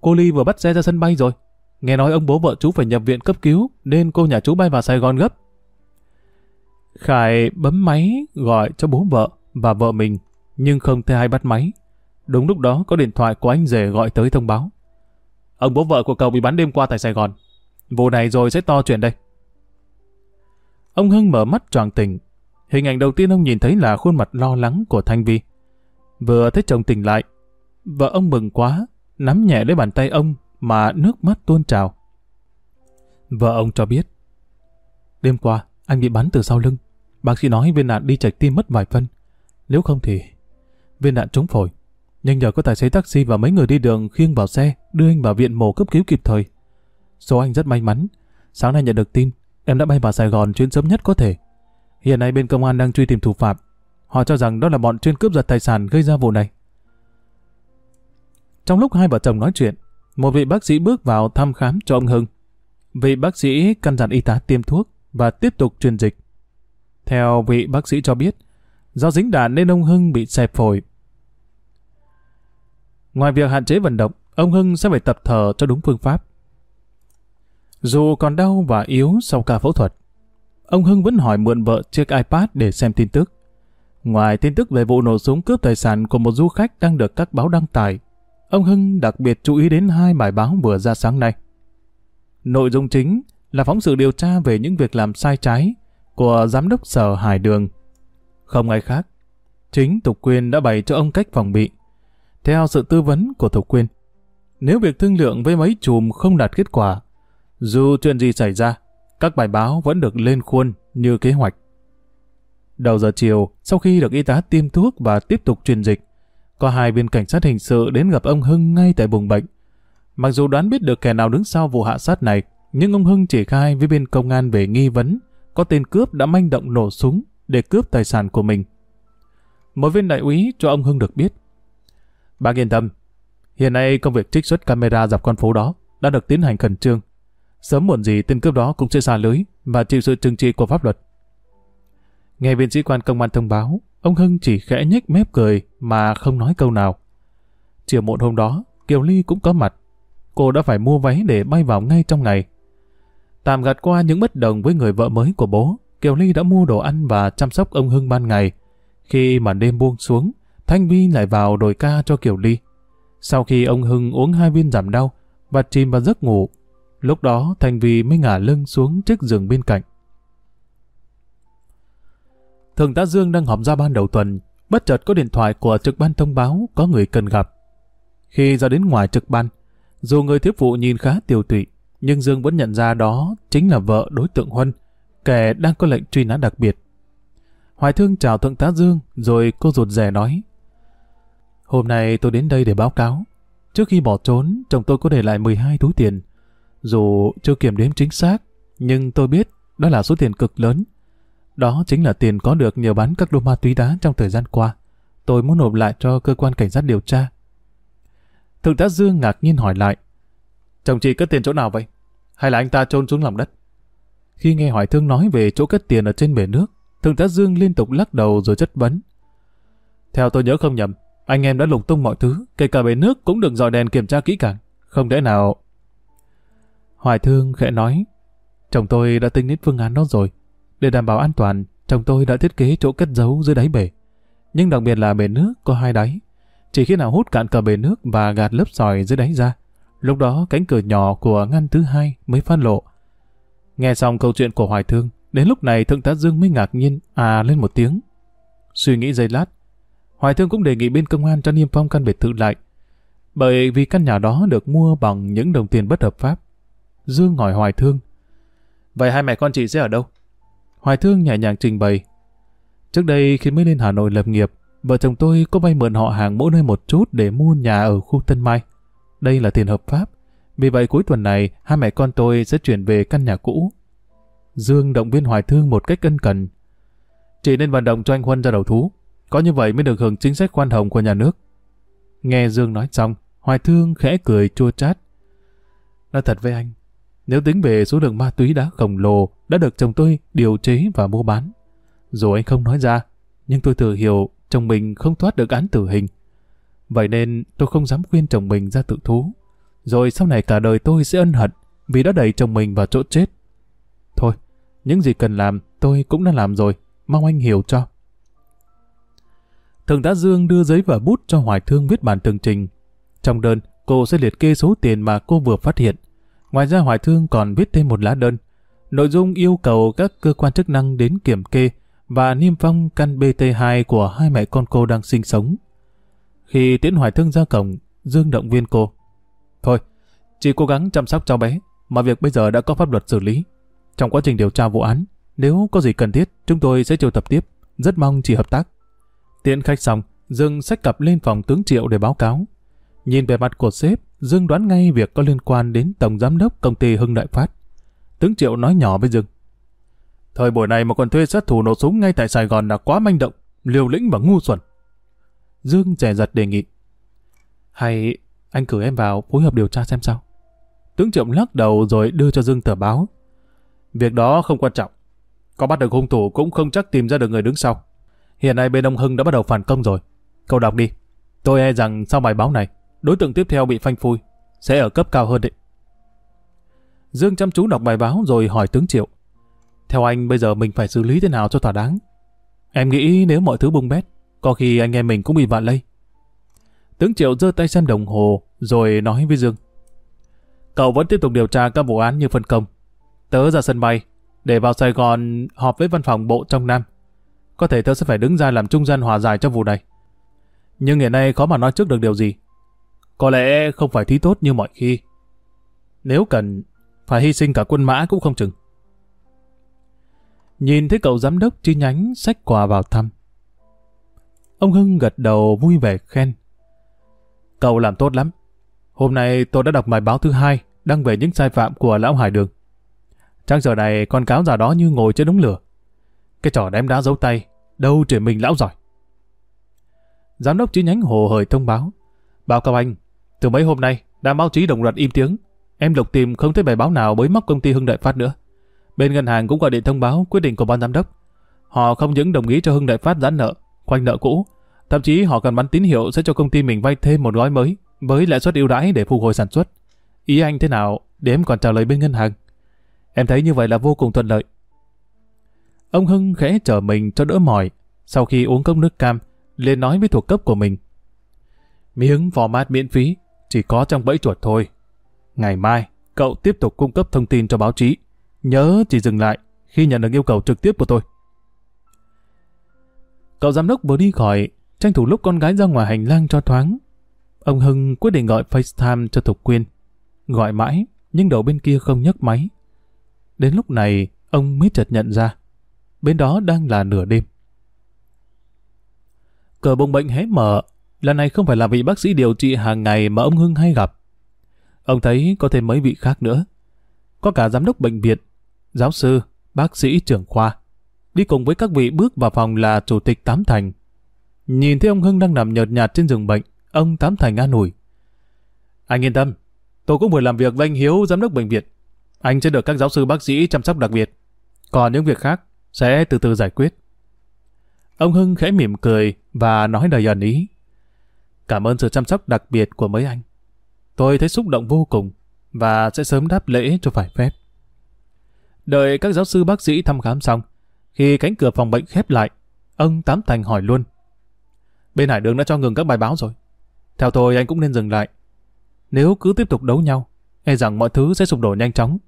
Cô Ly vừa bắt xe ra sân bay rồi. Nghe nói ông bố vợ chú phải nhập viện cấp cứu, nên cô nhà chú bay vào Sài Gòn gấp. Khải bấm máy gọi cho bố vợ và vợ mình, nhưng không thấy ai bắt máy. Đúng lúc đó có điện thoại của anh rể gọi tới thông báo. Ông bố vợ của cậu bị bắn đêm qua tại Sài Gòn. Vụ này rồi sẽ to chuyện đây. Ông Hưng mở mắt tròn tỉnh. Hình ảnh đầu tiên ông nhìn thấy là khuôn mặt lo lắng của Thanh Vi. Vừa thấy chồng tỉnh lại, vợ ông mừng quá, nắm nhẹ lấy bàn tay ông mà nước mắt tuôn trào. Vợ ông cho biết, đêm qua anh bị bắn từ sau lưng. Bác sĩ nói viên đạn đi chạch tim mất vài phân. Nếu không thì viên đạn trúng phổi. Nhưng nhờ có tài xế taxi và mấy người đi đường khiêng vào xe, đưa anh vào viện mổ cấp cứu kịp thời. Số anh rất may mắn. Sáng nay nhận được tin, em đã bay vào Sài Gòn chuyến sớm nhất có thể. Hiện nay bên công an đang truy tìm thủ phạm. Họ cho rằng đó là bọn chuyên cướp giật tài sản gây ra vụ này. Trong lúc hai vợ chồng nói chuyện, một vị bác sĩ bước vào thăm khám cho ông Hưng. Vị bác sĩ căn dặn y tá tiêm thuốc và tiếp tục truyền dịch. Theo vị bác sĩ cho biết, do dính đạn nên ông Hưng bị xẹp phổi. Ngoài việc hạn chế vận động, ông Hưng sẽ phải tập thở cho đúng phương pháp. Dù còn đau và yếu sau ca phẫu thuật, ông Hưng vẫn hỏi mượn vợ chiếc iPad để xem tin tức. Ngoài tin tức về vụ nổ súng cướp tài sản của một du khách đang được các báo đăng tải, ông Hưng đặc biệt chú ý đến hai bài báo vừa ra sáng nay. Nội dung chính là phóng sự điều tra về những việc làm sai trái của giám đốc sở Hải Đường. Không ai khác, chính Tục Quyên đã bày cho ông cách phòng bị. Theo sự tư vấn của Thục Quyên, nếu việc thương lượng với mấy chùm không đạt kết quả, dù chuyện gì xảy ra, các bài báo vẫn được lên khuôn như kế hoạch. Đầu giờ chiều, sau khi được y tá tiêm thuốc và tiếp tục truyền dịch, có hai viên cảnh sát hình sự đến gặp ông Hưng ngay tại vùng bệnh. Mặc dù đoán biết được kẻ nào đứng sau vụ hạ sát này, nhưng ông Hưng chỉ khai với bên công an về nghi vấn có tên cướp đã manh động nổ súng để cướp tài sản của mình. Một viên đại úy cho ông Hưng được biết. Bác yên tâm, hiện nay công việc trích xuất camera dọc con phố đó đã được tiến hành khẩn trương. Sớm muộn gì tên cướp đó cũng sẽ xa lưới và chịu sự trừng trị của pháp luật. Nghe viên sĩ quan công an thông báo, ông Hưng chỉ khẽ nhếch mép cười mà không nói câu nào. Chiều muộn hôm đó, Kiều Ly cũng có mặt. Cô đã phải mua váy để bay vào ngay trong ngày. Tạm gạt qua những bất đồng với người vợ mới của bố, Kiều Ly đã mua đồ ăn và chăm sóc ông Hưng ban ngày. Khi mà đêm buông xuống, Thanh Vi lại vào đồi ca cho Kiều Ly. Sau khi ông Hưng uống hai viên giảm đau và chìm vào giấc ngủ, lúc đó Thanh Vi mới ngả lưng xuống chiếc giường bên cạnh. Thường tá Dương đang họp ra ban đầu tuần, bất chợt có điện thoại của trực ban thông báo có người cần gặp. Khi ra đến ngoài trực ban, dù người tiếp vụ nhìn khá tiêu tụy, nhưng Dương vẫn nhận ra đó chính là vợ đối tượng Huân, kẻ đang có lệnh truy nã đặc biệt. Hoài Thương chào Thượng tá Dương, rồi cô rụt rè nói. Hôm nay tôi đến đây để báo cáo. trước khi bỏ trốn, chồng tôi có để lại 12 túi tiền. Dù chưa kiểm đếm chính xác, nhưng tôi biết đó là số tiền cực lớn. Đó chính là tiền có được nhờ bán các đô ma túy đá trong thời gian qua. Tôi muốn nộp lại cho cơ quan cảnh sát điều tra. Thượng tá Dương ngạc nhiên hỏi lại. Chồng chị cất tiền chỗ nào vậy? Hay là anh ta trôn xuống lòng đất? Khi nghe hỏi thương nói về chỗ cất tiền ở trên bể nước, Thượng tá Dương liên tục lắc đầu rồi chất vấn. Theo tôi nhớ không nhầm, anh em đã lục tung mọi thứ, kể cả bể nước cũng được dòi đèn kiểm tra kỹ càng. Không để nào... Hoài Thương khẽ nói, chồng tôi đã tính đến phương án đó rồi. Để đảm bảo an toàn, chồng tôi đã thiết kế chỗ cất giấu dưới đáy bể. Nhưng đặc biệt là bể nước có hai đáy. Chỉ khi nào hút cạn cả bể nước và gạt lớp sỏi dưới đáy ra, lúc đó cánh cửa nhỏ của ngăn thứ hai mới phát lộ. Nghe xong câu chuyện của Hoài Thương, đến lúc này Thượng tá Dương mới ngạc nhiên à lên một tiếng. Suy nghĩ giây lát, Hoài Thương cũng đề nghị bên công an cho niêm phong căn biệt thự lại. Bởi vì căn nhà đó được mua bằng những đồng tiền bất hợp pháp. Dương hỏi Hoài Thương. Vậy hai mẹ con chị sẽ ở đâu? Hoài Thương nhẹ nhàng trình bày. Trước đây khi mới lên Hà Nội lập nghiệp, vợ chồng tôi có vay mượn họ hàng mỗi nơi một chút để mua nhà ở khu Tân Mai. Đây là tiền hợp pháp. Vì vậy cuối tuần này, hai mẹ con tôi sẽ chuyển về căn nhà cũ. Dương động viên Hoài Thương một cách ân cần. Chị nên vận động cho anh Huân ra đầu thú. Có như vậy mới được hưởng chính sách khoan hồng của nhà nước. Nghe Dương nói xong, Hoài Thương khẽ cười chua chát. Nói thật với anh, nếu tính về số lượng ma túy đã khổng lồ đã được chồng tôi điều chế và mua bán, dù anh không nói ra, nhưng tôi tự hiểu chồng mình không thoát được án tử hình. Vậy nên tôi không dám khuyên chồng mình ra tự thú. Rồi sau này cả đời tôi sẽ ân hận vì đã đẩy chồng mình vào chỗ chết. Thôi, những gì cần làm tôi cũng đã làm rồi, mong anh hiểu cho thường tá Dương đưa giấy và bút cho Hoài Thương viết bản tường trình. Trong đơn, cô sẽ liệt kê số tiền mà cô vừa phát hiện. Ngoài ra Hoài Thương còn viết thêm một lá đơn. Nội dung yêu cầu các cơ quan chức năng đến kiểm kê và niêm phong căn BT2 của hai mẹ con cô đang sinh sống. Khi tiến Hoài Thương ra cổng, Dương động viên cô. Thôi, chỉ cố gắng chăm sóc cháu bé, mà việc bây giờ đã có pháp luật xử lý. Trong quá trình điều tra vụ án, nếu có gì cần thiết, chúng tôi sẽ triệu tập tiếp. Rất mong chị hợp tác. Tiễn khách xong, Dương xách cặp lên phòng tướng Triệu để báo cáo. Nhìn về mặt của sếp, Dương đoán ngay việc có liên quan đến Tổng Giám đốc công ty Hưng Đại Phát. Tướng Triệu nói nhỏ với Dương. Thời buổi này mà còn thuê sát thủ nổ súng ngay tại Sài Gòn là quá manh động, liều lĩnh và ngu xuẩn. Dương trẻ giật đề nghị. Hay anh cử em vào phối hợp điều tra xem sao. Tướng Triệu lắc đầu rồi đưa cho Dương tờ báo. Việc đó không quan trọng. Có bắt được hung thủ cũng không chắc tìm ra được người đứng sau. Hiện nay bên ông Hưng đã bắt đầu phản công rồi. Cậu đọc đi. Tôi e rằng sau bài báo này, đối tượng tiếp theo bị phanh phui, sẽ ở cấp cao hơn đấy. Dương chăm chú đọc bài báo rồi hỏi tướng Triệu. Theo anh bây giờ mình phải xử lý thế nào cho thỏa đáng? Em nghĩ nếu mọi thứ bung bét, có khi anh em mình cũng bị vạ lây. Tướng Triệu giơ tay xem đồng hồ rồi nói với Dương. Cậu vẫn tiếp tục điều tra các vụ án như phân công. Tớ ra sân bay, để vào Sài Gòn họp với văn phòng bộ trong Nam có thể tớ sẽ phải đứng ra làm trung gian hòa giải cho vụ này. Nhưng hiện nay khó mà nói trước được điều gì. Có lẽ không phải thí tốt như mọi khi. Nếu cần, phải hy sinh cả quân mã cũng không chừng. Nhìn thấy cậu giám đốc chi nhánh sách quà vào thăm. Ông Hưng gật đầu vui vẻ khen. Cậu làm tốt lắm. Hôm nay tôi đã đọc bài báo thứ hai đăng về những sai phạm của lão Hải Đường. trang giờ này con cáo già đó như ngồi trên đống lửa. Cái trò ném đá giấu tay, đâu chỉ mình lão giỏi. Giám đốc chi nhánh hồ hời thông báo. Báo cáo anh, từ mấy hôm nay, đã báo chí đồng loạt im tiếng. Em lục tìm không thấy bài báo nào bới móc công ty Hưng Đại Phát nữa. Bên ngân hàng cũng gọi điện thông báo quyết định của ban giám đốc. Họ không những đồng ý cho Hưng Đại Phát giãn nợ, khoanh nợ cũ, thậm chí họ còn bắn tín hiệu sẽ cho công ty mình vay thêm một gói mới với lãi suất ưu đãi để phục hồi sản xuất. Ý anh thế nào để em còn trả lời bên ngân hàng? Em thấy như vậy là vô cùng thuận lợi. Ông Hưng khẽ chở mình cho đỡ mỏi. Sau khi uống cốc nước cam, liền nói với thuộc cấp của mình. Miếng format miễn phí, chỉ có trong bẫy chuột thôi. Ngày mai, cậu tiếp tục cung cấp thông tin cho báo chí. Nhớ chỉ dừng lại khi nhận được yêu cầu trực tiếp của tôi. Cậu giám đốc vừa đi khỏi, tranh thủ lúc con gái ra ngoài hành lang cho thoáng. Ông Hưng quyết định gọi FaceTime cho Thục Quyên. Gọi mãi, nhưng đầu bên kia không nhấc máy. Đến lúc này, ông mới chợt nhận ra bên đó đang là nửa đêm. cờ bông bệnh hé mở, lần này không phải là vị bác sĩ điều trị hàng ngày mà ông Hưng hay gặp. Ông thấy có thêm mấy vị khác nữa. Có cả giám đốc bệnh viện, giáo sư, bác sĩ trưởng khoa. Đi cùng với các vị bước vào phòng là chủ tịch Tám Thành. Nhìn thấy ông Hưng đang nằm nhợt nhạt trên giường bệnh, ông Tám Thành an ủi. Anh yên tâm, tôi cũng vừa làm việc với anh Hiếu, giám đốc bệnh viện. Anh sẽ được các giáo sư bác sĩ chăm sóc đặc biệt. Còn những việc khác sẽ từ từ giải quyết. Ông Hưng khẽ mỉm cười và nói đầy ẩn ý. Cảm ơn sự chăm sóc đặc biệt của mấy anh. Tôi thấy xúc động vô cùng và sẽ sớm đáp lễ cho phải phép. Đợi các giáo sư bác sĩ thăm khám xong, khi cánh cửa phòng bệnh khép lại, ông Tám Thành hỏi luôn. Bên Hải Đường đã cho ngừng các bài báo rồi. Theo tôi anh cũng nên dừng lại. Nếu cứ tiếp tục đấu nhau, e rằng mọi thứ sẽ sụp đổ nhanh chóng.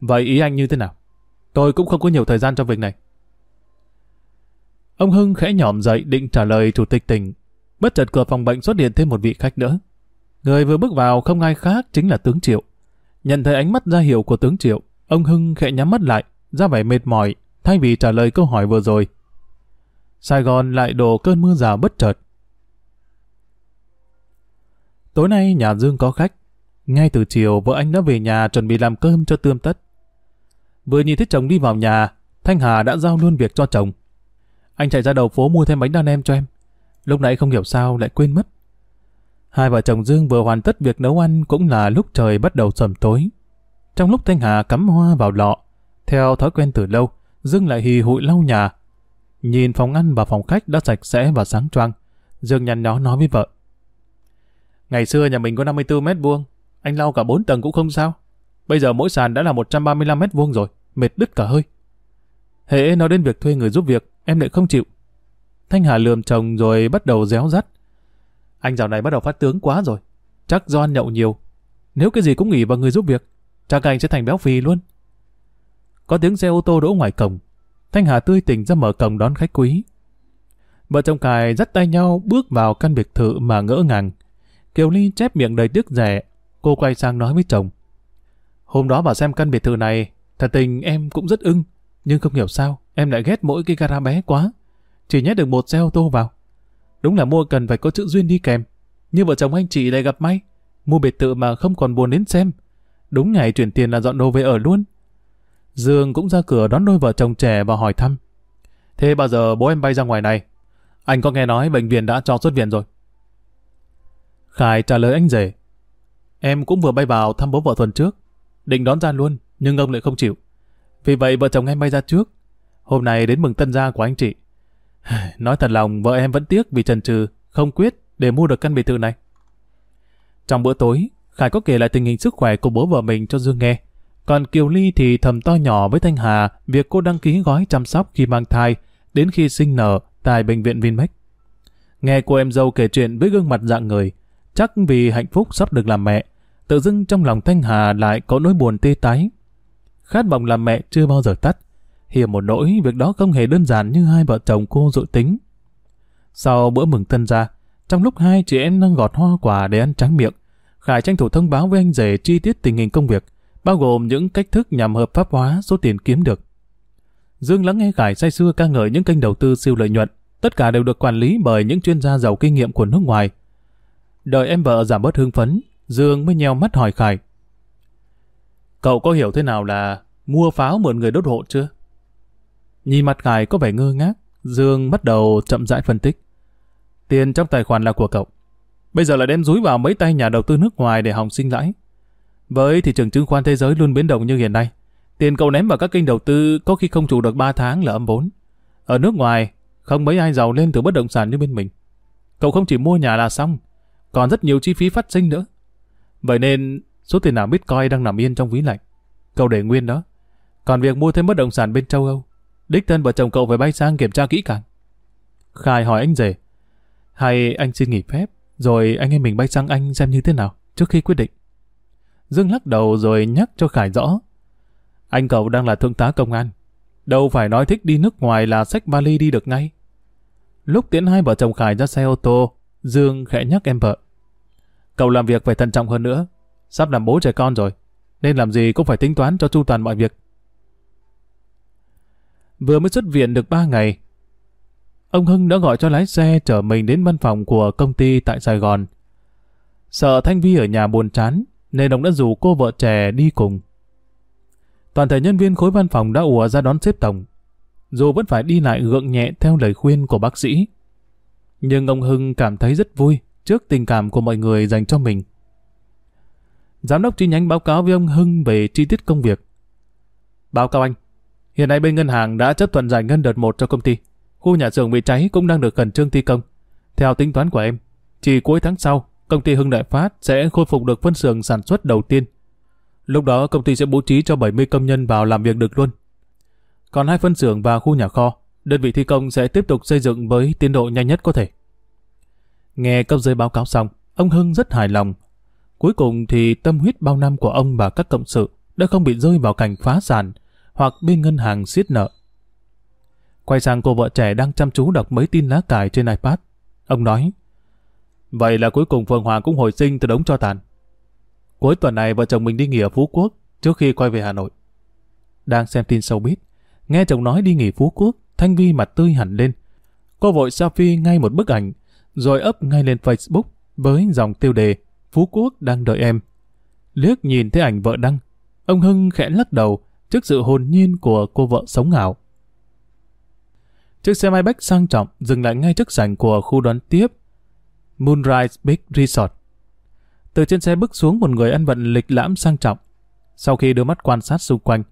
Vậy ý anh như thế nào? Tôi cũng không có nhiều thời gian cho việc này. Ông Hưng khẽ nhỏm dậy định trả lời chủ tịch tỉnh. Bất chợt cửa phòng bệnh xuất hiện thêm một vị khách nữa. Người vừa bước vào không ai khác chính là tướng Triệu. Nhận thấy ánh mắt ra hiệu của tướng Triệu, ông Hưng khẽ nhắm mắt lại, ra vẻ mệt mỏi, thay vì trả lời câu hỏi vừa rồi. Sài Gòn lại đổ cơn mưa rào bất chợt. Tối nay nhà Dương có khách. Ngay từ chiều vợ anh đã về nhà chuẩn bị làm cơm cho tươm tất. Vừa nhìn thấy chồng đi vào nhà, Thanh Hà đã giao luôn việc cho chồng. Anh chạy ra đầu phố mua thêm bánh đa nem cho em. Lúc nãy không hiểu sao lại quên mất. Hai vợ chồng Dương vừa hoàn tất việc nấu ăn cũng là lúc trời bắt đầu sầm tối. Trong lúc Thanh Hà cắm hoa vào lọ, theo thói quen từ lâu, Dương lại hì hụi lau nhà. Nhìn phòng ăn và phòng khách đã sạch sẽ và sáng choang, Dương nhăn nhó nói với vợ. Ngày xưa nhà mình có 54 mét vuông, anh lau cả 4 tầng cũng không sao. Bây giờ mỗi sàn đã là 135 mét vuông rồi, mệt đứt cả hơi. Hệ nói đến việc thuê người giúp việc, em lại không chịu. Thanh Hà lườm chồng rồi bắt đầu réo rắt. Anh dạo này bắt đầu phát tướng quá rồi. Chắc do ăn nhậu nhiều. Nếu cái gì cũng nghỉ vào người giúp việc, chắc anh sẽ thành béo phì luôn. Có tiếng xe ô tô đỗ ngoài cổng. Thanh Hà tươi tỉnh ra mở cổng đón khách quý. Vợ chồng cài dắt tay nhau bước vào căn biệt thự mà ngỡ ngàng. Kiều Ly chép miệng đầy tiếc rẻ. Cô quay sang nói với chồng. Hôm đó bà xem căn biệt thự này, thật tình em cũng rất ưng. Nhưng không hiểu sao, em lại ghét mỗi cái gara bé quá. Chỉ nhét được một xe ô tô vào. Đúng là mua cần phải có chữ duyên đi kèm. Như vợ chồng anh chị lại gặp may. Mua biệt thự mà không còn buồn đến xem. Đúng ngày chuyển tiền là dọn đồ về ở luôn. Dương cũng ra cửa đón đôi vợ chồng trẻ và hỏi thăm. Thế bao giờ bố em bay ra ngoài này? Anh có nghe nói bệnh viện đã cho xuất viện rồi. Khải trả lời anh rể. Em cũng vừa bay vào thăm bố vợ tuần trước. Định đón ra luôn, nhưng ông lại không chịu. Vì vậy vợ chồng em bay ra trước. Hôm nay đến mừng tân gia của anh chị. [sighs] Nói thật lòng vợ em vẫn tiếc vì trần trừ, không quyết để mua được căn biệt thự này. Trong bữa tối, Khải có kể lại tình hình sức khỏe của bố vợ mình cho Dương nghe. Còn Kiều Ly thì thầm to nhỏ với Thanh Hà việc cô đăng ký gói chăm sóc khi mang thai đến khi sinh nở tại bệnh viện Vinmec. Nghe cô em dâu kể chuyện với gương mặt dạng người, chắc vì hạnh phúc sắp được làm mẹ, tự dưng trong lòng Thanh Hà lại có nỗi buồn tê tái. Khát vọng làm mẹ chưa bao giờ tắt. Hiểu một nỗi việc đó không hề đơn giản như hai vợ chồng cô dự tính. Sau bữa mừng tân gia, trong lúc hai chị em đang gọt hoa quả để ăn tráng miệng, Khải tranh thủ thông báo với anh rể chi tiết tình hình công việc, bao gồm những cách thức nhằm hợp pháp hóa số tiền kiếm được. Dương lắng nghe Khải say sưa ca ngợi những kênh đầu tư siêu lợi nhuận, tất cả đều được quản lý bởi những chuyên gia giàu kinh nghiệm của nước ngoài. Đợi em vợ giảm bớt hưng phấn, Dương mới nheo mắt hỏi Khải. Cậu có hiểu thế nào là mua pháo mượn người đốt hộ chưa? Nhìn mặt Khải có vẻ ngơ ngác, Dương bắt đầu chậm rãi phân tích. Tiền trong tài khoản là của cậu. Bây giờ là đem rúi vào mấy tay nhà đầu tư nước ngoài để hòng sinh lãi. Với thị trường chứng khoán thế giới luôn biến động như hiện nay, tiền cậu ném vào các kênh đầu tư có khi không trụ được 3 tháng là âm vốn. Ở nước ngoài, không mấy ai giàu lên từ bất động sản như bên mình. Cậu không chỉ mua nhà là xong, còn rất nhiều chi phí phát sinh nữa. Vậy nên, số tiền nào Bitcoin đang nằm yên trong ví lạnh. Cậu để nguyên đó. Còn việc mua thêm bất động sản bên châu Âu, đích thân vợ chồng cậu phải bay sang kiểm tra kỹ càng. Khai hỏi anh rể, hay anh xin nghỉ phép, rồi anh em mình bay sang Anh xem như thế nào, trước khi quyết định. Dương lắc đầu rồi nhắc cho Khải rõ. Anh cậu đang là thượng tá công an. Đâu phải nói thích đi nước ngoài là xách vali đi được ngay. Lúc tiễn hai vợ chồng Khải ra xe ô tô, Dương khẽ nhắc em vợ. Cậu làm việc phải thận trọng hơn nữa. Sắp làm bố trẻ con rồi, nên làm gì cũng phải tính toán cho chu toàn mọi việc. Vừa mới xuất viện được ba ngày, ông Hưng đã gọi cho lái xe chở mình đến văn phòng của công ty tại Sài Gòn. Sợ Thanh Vi ở nhà buồn chán, nên ông đã rủ cô vợ trẻ đi cùng. Toàn thể nhân viên khối văn phòng đã ùa ra đón xếp tổng. Dù vẫn phải đi lại gượng nhẹ theo lời khuyên của bác sĩ. Nhưng ông Hưng cảm thấy rất vui trước tình cảm của mọi người dành cho mình. Giám đốc chi nhánh báo cáo với ông Hưng về chi tiết công việc. Báo cáo anh, hiện nay bên ngân hàng đã chấp thuận giải ngân đợt 1 cho công ty. Khu nhà xưởng bị cháy cũng đang được khẩn trương thi công. Theo tính toán của em, chỉ cuối tháng sau, công ty Hưng Đại Phát sẽ khôi phục được phân xưởng sản xuất đầu tiên. Lúc đó công ty sẽ bố trí cho 70 công nhân vào làm việc được luôn. Còn hai phân xưởng và khu nhà kho, đơn vị thi công sẽ tiếp tục xây dựng với tiến độ nhanh nhất có thể. Nghe cấp dưới báo cáo xong, ông Hưng rất hài lòng. Cuối cùng thì tâm huyết bao năm của ông và các cộng sự đã không bị rơi vào cảnh phá sản hoặc bên ngân hàng siết nợ. Quay sang cô vợ trẻ đang chăm chú đọc mấy tin lá cải trên iPad. Ông nói, Vậy là cuối cùng Phượng Hoàng cũng hồi sinh từ đống cho tàn. Cuối tuần này vợ chồng mình đi nghỉ ở Phú Quốc trước khi quay về Hà Nội. Đang xem tin sâu biết, nghe chồng nói đi nghỉ Phú Quốc, Thanh Vi mặt tươi hẳn lên. Cô vội selfie ngay một bức ảnh, rồi up ngay lên Facebook với dòng tiêu đề Phú Quốc đang đợi em. Liếc nhìn thấy ảnh vợ đăng, ông Hưng khẽ lắc đầu trước sự hồn nhiên của cô vợ sống ảo. Chiếc xe máy bách sang trọng dừng lại ngay trước sảnh của khu đón tiếp Moonrise Big Resort. Từ trên xe bước xuống một người ăn vận lịch lãm sang trọng. Sau khi đưa mắt quan sát xung quanh,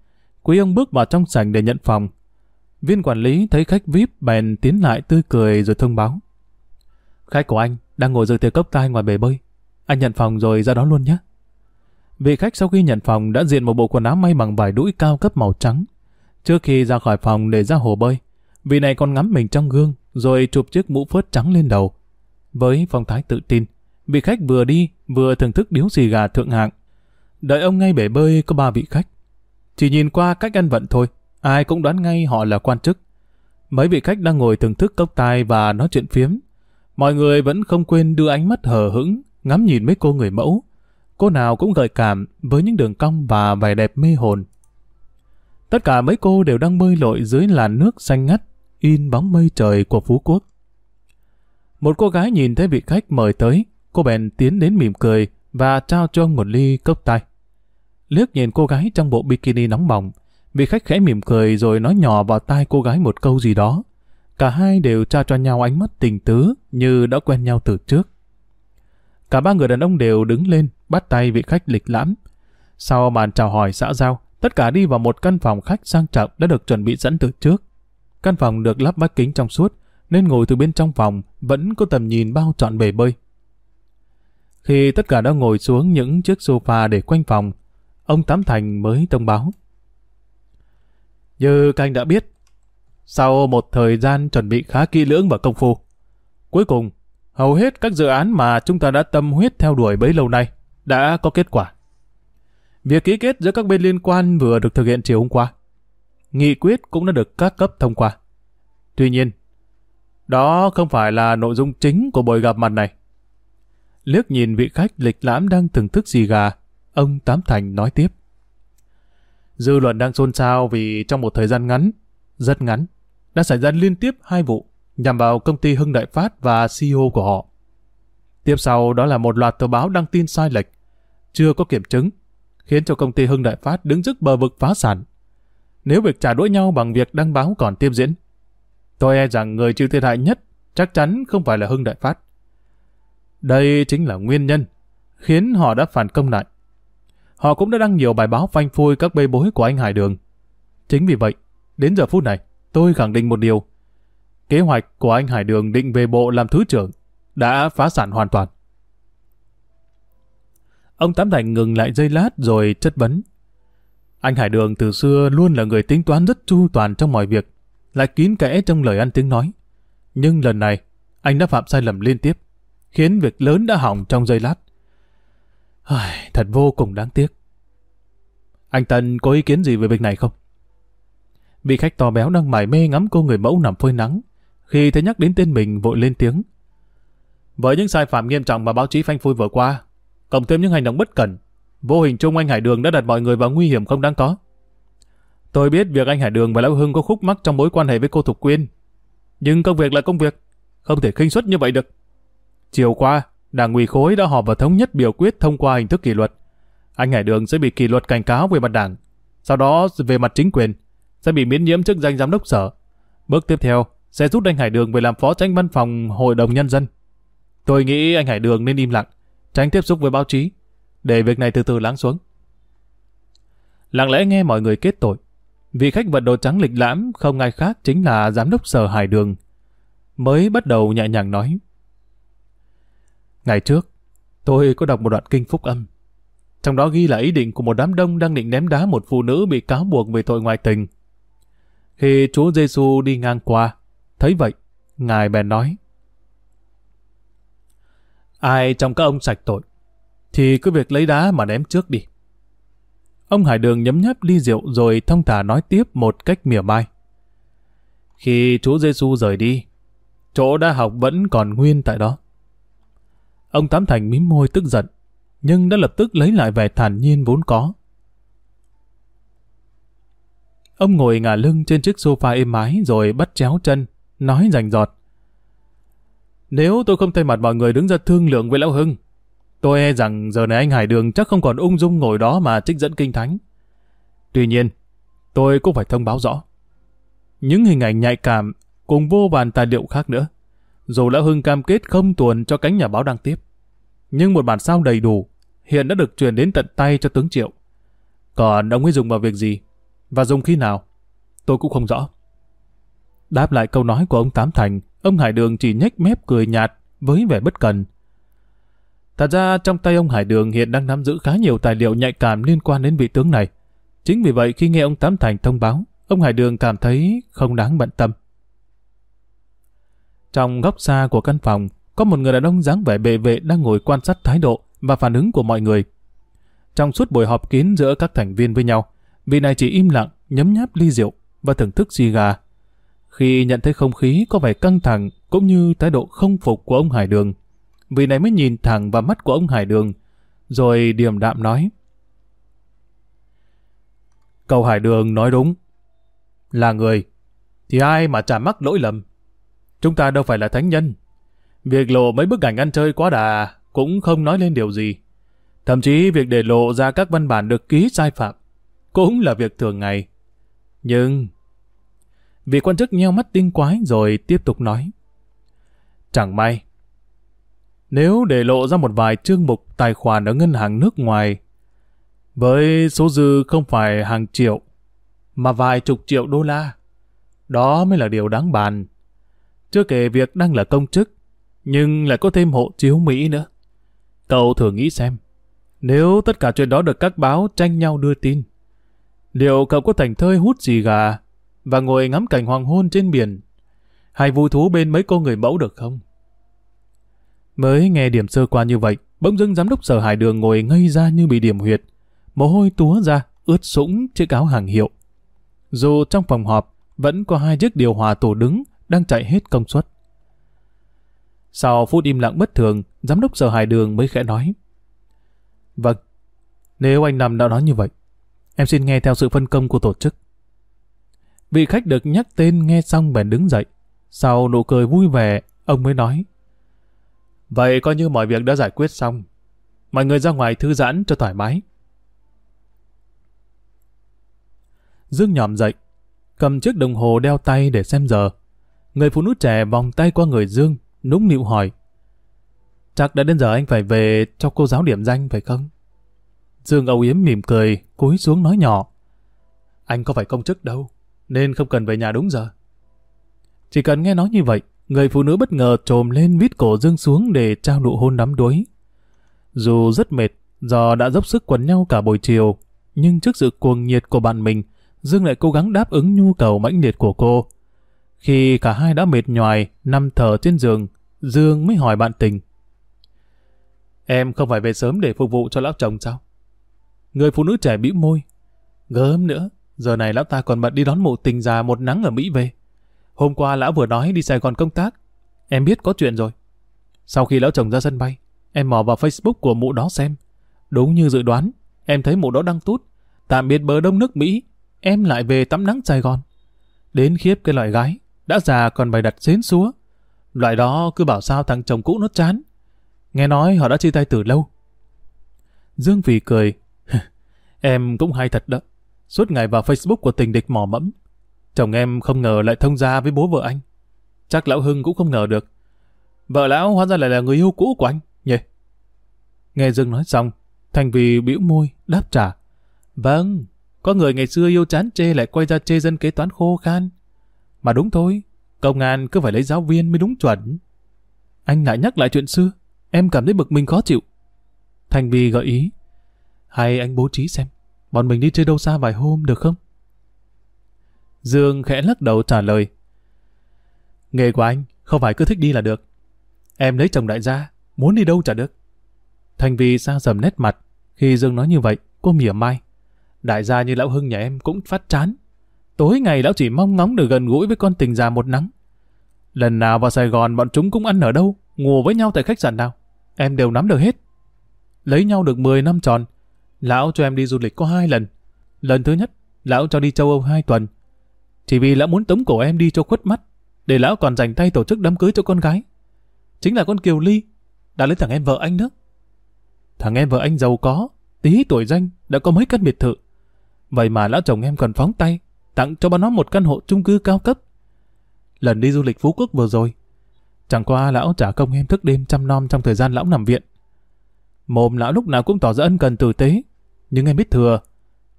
quý ông bước vào trong sảnh để nhận phòng. Viên quản lý thấy khách VIP bèn tiến lại tươi cười rồi thông báo. Khách của anh đang ngồi dự tiệc cốc tai ngoài bể bơi. Anh nhận phòng rồi ra đó luôn nhé. Vị khách sau khi nhận phòng đã diện một bộ quần áo may bằng vải đũi cao cấp màu trắng. Trước khi ra khỏi phòng để ra hồ bơi, vị này còn ngắm mình trong gương rồi chụp chiếc mũ phớt trắng lên đầu. Với phong thái tự tin, vị khách vừa đi vừa thưởng thức điếu xì gà thượng hạng. Đợi ông ngay bể bơi có ba vị khách. Chỉ nhìn qua cách ăn vận thôi, ai cũng đoán ngay họ là quan chức. Mấy vị khách đang ngồi thưởng thức cốc tai và nói chuyện phiếm. Mọi người vẫn không quên đưa ánh mắt hờ hững, ngắm nhìn mấy cô người mẫu. Cô nào cũng gợi cảm với những đường cong và vẻ đẹp mê hồn. Tất cả mấy cô đều đang bơi lội dưới làn nước xanh ngắt, in bóng mây trời của Phú Quốc. Một cô gái nhìn thấy vị khách mời tới, cô bèn tiến đến mỉm cười và trao cho ông một ly cốc tay. Liếc nhìn cô gái trong bộ bikini nóng bỏng, vị khách khẽ mỉm cười rồi nói nhỏ vào tai cô gái một câu gì đó. Cả hai đều trao cho nhau ánh mắt tình tứ như đã quen nhau từ trước. Cả ba người đàn ông đều đứng lên, bắt tay vị khách lịch lãm. Sau màn chào hỏi xã giao, tất cả đi vào một căn phòng khách sang trọng đã được chuẩn bị sẵn từ trước. Căn phòng được lắp bát kính trong suốt, nên ngồi từ bên trong phòng vẫn có tầm nhìn bao trọn bể bơi. Khi tất cả đã ngồi xuống những chiếc sofa để quanh phòng, ông Tám Thành mới thông báo. Như các anh đã biết, sau một thời gian chuẩn bị khá kỹ lưỡng và công phu, cuối cùng, hầu hết các dự án mà chúng ta đã tâm huyết theo đuổi bấy lâu nay đã có kết quả. Việc ký kết giữa các bên liên quan vừa được thực hiện chiều hôm qua. Nghị quyết cũng đã được các cấp thông qua. Tuy nhiên, đó không phải là nội dung chính của buổi gặp mặt này. Liếc nhìn vị khách lịch lãm đang thưởng thức xì gà, ông Tám Thành nói tiếp. Dư luận đang xôn xao vì trong một thời gian ngắn, rất ngắn, đã xảy ra liên tiếp hai vụ nhằm vào công ty Hưng Đại Phát và CEO của họ. Tiếp sau đó là một loạt tờ báo đăng tin sai lệch, chưa có kiểm chứng, khiến cho công ty Hưng Đại Phát đứng trước bờ vực phá sản. Nếu việc trả đũa nhau bằng việc đăng báo còn tiếp diễn, tôi e rằng người chịu thiệt hại nhất chắc chắn không phải là Hưng Đại Phát. Đây chính là nguyên nhân khiến họ đã phản công lại. Họ cũng đã đăng nhiều bài báo phanh phui các bê bối của anh Hải Đường. Chính vì vậy, đến giờ phút này, tôi khẳng định một điều. Kế hoạch của anh Hải Đường định về bộ làm thứ trưởng đã phá sản hoàn toàn. Ông Tám Thành ngừng lại giây lát rồi chất vấn. Anh Hải Đường từ xưa luôn là người tính toán rất chu toàn trong mọi việc, lại kín kẽ trong lời ăn tiếng nói. Nhưng lần này, anh đã phạm sai lầm liên tiếp, khiến việc lớn đã hỏng trong giây lát. Thật vô cùng đáng tiếc. Anh Tân có ý kiến gì về việc này không? Vị khách to béo đang mải mê ngắm cô người mẫu nằm phơi nắng. Khi thấy nhắc đến tên mình vội lên tiếng. Với những sai phạm nghiêm trọng mà báo chí phanh phui vừa qua, cộng thêm những hành động bất cẩn, vô hình chung anh Hải Đường đã đặt mọi người vào nguy hiểm không đáng có. Tôi biết việc anh Hải Đường và Lão Hưng có khúc mắc trong mối quan hệ với cô Thục Quyên. Nhưng công việc là công việc, không thể khinh suất như vậy được. Chiều qua, Đảng ủy khối đã họp và thống nhất biểu quyết thông qua hình thức kỷ luật. Anh Hải Đường sẽ bị kỷ luật cảnh cáo về mặt đảng, sau đó về mặt chính quyền, sẽ bị miễn nhiễm chức danh giám đốc sở. Bước tiếp theo sẽ rút anh Hải Đường về làm phó tránh văn phòng Hội đồng Nhân dân. Tôi nghĩ anh Hải Đường nên im lặng, tránh tiếp xúc với báo chí, để việc này từ từ lắng xuống. Lặng lẽ nghe mọi người kết tội. Vị khách vận đồ trắng lịch lãm không ai khác chính là giám đốc sở Hải Đường. Mới bắt đầu nhẹ nhàng nói. Ngày trước, tôi có đọc một đoạn kinh phúc âm. Trong đó ghi là ý định của một đám đông đang định ném đá một phụ nữ bị cáo buộc về tội ngoại tình. Khi Chúa Giêsu đi ngang qua, thấy vậy, Ngài bèn nói. Ai trong các ông sạch tội, thì cứ việc lấy đá mà ném trước đi. Ông Hải Đường nhấm nháp ly rượu rồi thông thả nói tiếp một cách mỉa mai. Khi Chúa Giêsu rời đi, chỗ đã học vẫn còn nguyên tại đó. Ông Tám Thành mím môi tức giận, nhưng đã lập tức lấy lại vẻ thản nhiên vốn có. Ông ngồi ngả lưng trên chiếc sofa êm ái rồi bắt chéo chân, nói rành giọt. Nếu tôi không thay mặt mọi người đứng ra thương lượng với Lão Hưng, tôi e rằng giờ này anh Hải Đường chắc không còn ung dung ngồi đó mà trích dẫn kinh thánh. Tuy nhiên, tôi cũng phải thông báo rõ. Những hình ảnh nhạy cảm cùng vô vàn tài liệu khác nữa. Dù Lão Hưng cam kết không tuồn cho cánh nhà báo đăng tiếp, nhưng một bản sao đầy đủ hiện đã được truyền đến tận tay cho tướng Triệu. Còn ông ấy dùng vào việc gì? Và dùng khi nào? Tôi cũng không rõ. Đáp lại câu nói của ông Tám Thành, ông Hải Đường chỉ nhếch mép cười nhạt với vẻ bất cần. Thật ra trong tay ông Hải Đường hiện đang nắm giữ khá nhiều tài liệu nhạy cảm liên quan đến vị tướng này. Chính vì vậy khi nghe ông Tám Thành thông báo, ông Hải Đường cảm thấy không đáng bận tâm. Trong góc xa của căn phòng, có một người đàn ông dáng vẻ bệ vệ đang ngồi quan sát thái độ và phản ứng của mọi người. Trong suốt buổi họp kín giữa các thành viên với nhau, vị này chỉ im lặng, nhấm nháp ly rượu và thưởng thức xì gà. Khi nhận thấy không khí có vẻ căng thẳng cũng như thái độ không phục của ông Hải Đường, vị này mới nhìn thẳng vào mắt của ông Hải Đường, rồi điềm đạm nói. Cậu Hải Đường nói đúng. Là người, thì ai mà chả mắc lỗi lầm. Chúng ta đâu phải là thánh nhân. Việc lộ mấy bức ảnh ăn chơi quá đà cũng không nói lên điều gì. Thậm chí việc để lộ ra các văn bản được ký sai phạm cũng là việc thường ngày. Nhưng... Vị quan chức nheo mắt tinh quái rồi tiếp tục nói. Chẳng may. Nếu để lộ ra một vài chương mục tài khoản ở ngân hàng nước ngoài, với số dư không phải hàng triệu, mà vài chục triệu đô la, đó mới là điều đáng bàn. Chưa kể việc đang là công chức, nhưng lại có thêm hộ chiếu Mỹ nữa. Cậu thử nghĩ xem, nếu tất cả chuyện đó được các báo tranh nhau đưa tin, liệu cậu có thành thơi hút gì gà và ngồi ngắm cảnh hoàng hôn trên biển, hay vui thú bên mấy cô người mẫu được không? Mới nghe điểm sơ qua như vậy, bỗng dưng giám đốc sở hải đường ngồi ngây ra như bị điểm huyệt, mồ hôi túa ra, ướt sũng chiếc áo hàng hiệu. Dù trong phòng họp vẫn có hai chiếc điều hòa tổ đứng đang chạy hết công suất. Sau phút im lặng bất thường, giám đốc sở hải đường mới khẽ nói. Vâng, nếu anh Năm đã nói như vậy, em xin nghe theo sự phân công của tổ chức. Vị khách được nhắc tên nghe xong bèn đứng dậy. Sau nụ cười vui vẻ, ông mới nói. Vậy coi như mọi việc đã giải quyết xong. Mọi người ra ngoài thư giãn cho thoải mái. Dương nhòm dậy, cầm chiếc đồng hồ đeo tay để xem giờ. Người phụ nữ trẻ vòng tay qua người Dương, nũng nịu hỏi. Chắc đã đến giờ anh phải về cho cô giáo điểm danh phải không? Dương Âu Yếm mỉm cười, cúi xuống nói nhỏ. Anh có phải công chức đâu, nên không cần về nhà đúng giờ. Chỉ cần nghe nói như vậy, người phụ nữ bất ngờ trồm lên vít cổ Dương xuống để trao nụ hôn đắm đuối. Dù rất mệt, do đã dốc sức quấn nhau cả buổi chiều, nhưng trước sự cuồng nhiệt của bạn mình, Dương lại cố gắng đáp ứng nhu cầu mãnh liệt của cô. Khi cả hai đã mệt nhoài, nằm thở trên giường, Dương mới hỏi bạn tình. Em không phải về sớm để phục vụ cho lão chồng sao? Người phụ nữ trẻ bĩu môi. Gớm nữa, giờ này lão ta còn bận đi đón mụ tình già một nắng ở Mỹ về. Hôm qua lão vừa nói đi Sài Gòn công tác. Em biết có chuyện rồi. Sau khi lão chồng ra sân bay, em mò vào Facebook của mụ đó xem. Đúng như dự đoán, em thấy mụ đó đăng tút. Tạm biệt bờ đông nước Mỹ, em lại về tắm nắng Sài Gòn. Đến khiếp cái loại gái, đã già còn bày đặt xến xúa. Loại đó cứ bảo sao thằng chồng cũ nó chán. Nghe nói họ đã chia tay từ lâu. Dương Phì cười em cũng hay thật đó. Suốt ngày vào Facebook của tình địch mò mẫm. Chồng em không ngờ lại thông gia với bố vợ anh. Chắc lão Hưng cũng không ngờ được. Vợ lão hóa ra lại là người yêu cũ của anh, nhỉ? Nghe Dương nói xong, Thành Vì bĩu môi, đáp trả. Vâng, có người ngày xưa yêu chán chê lại quay ra chê dân kế toán khô khan. Mà đúng thôi, công an cứ phải lấy giáo viên mới đúng chuẩn. Anh lại nhắc lại chuyện xưa, em cảm thấy bực mình khó chịu. Thành Vì gợi ý. Hay anh bố trí xem, bọn mình đi chơi đâu xa vài hôm được không? Dương khẽ lắc đầu trả lời. Nghề của anh, không phải cứ thích đi là được. Em lấy chồng đại gia, muốn đi đâu chả được. Thành vì xa dầm nét mặt, khi Dương nói như vậy, cô mỉa mai. Đại gia như lão Hưng nhà em cũng phát chán. Tối ngày lão chỉ mong ngóng được gần gũi với con tình già một nắng. Lần nào vào Sài Gòn bọn chúng cũng ăn ở đâu, ngủ với nhau tại khách sạn nào. Em đều nắm được hết. Lấy nhau được 10 năm tròn, lão cho em đi du lịch có hai lần. Lần thứ nhất, lão cho đi châu Âu hai tuần. Chỉ vì lão muốn tống cổ em đi cho khuất mắt, để lão còn dành tay tổ chức đám cưới cho con gái. Chính là con Kiều Ly, đã lấy thằng em vợ anh đó. Thằng em vợ anh giàu có, tí tuổi danh, đã có mấy căn biệt thự. Vậy mà lão chồng em còn phóng tay, tặng cho bọn nó một căn hộ chung cư cao cấp. Lần đi du lịch Phú Quốc vừa rồi, chẳng qua lão trả công em thức đêm chăm nom trong thời gian lão nằm viện. Mồm lão lúc nào cũng tỏ ra ân cần tử tế, nhưng em biết thừa,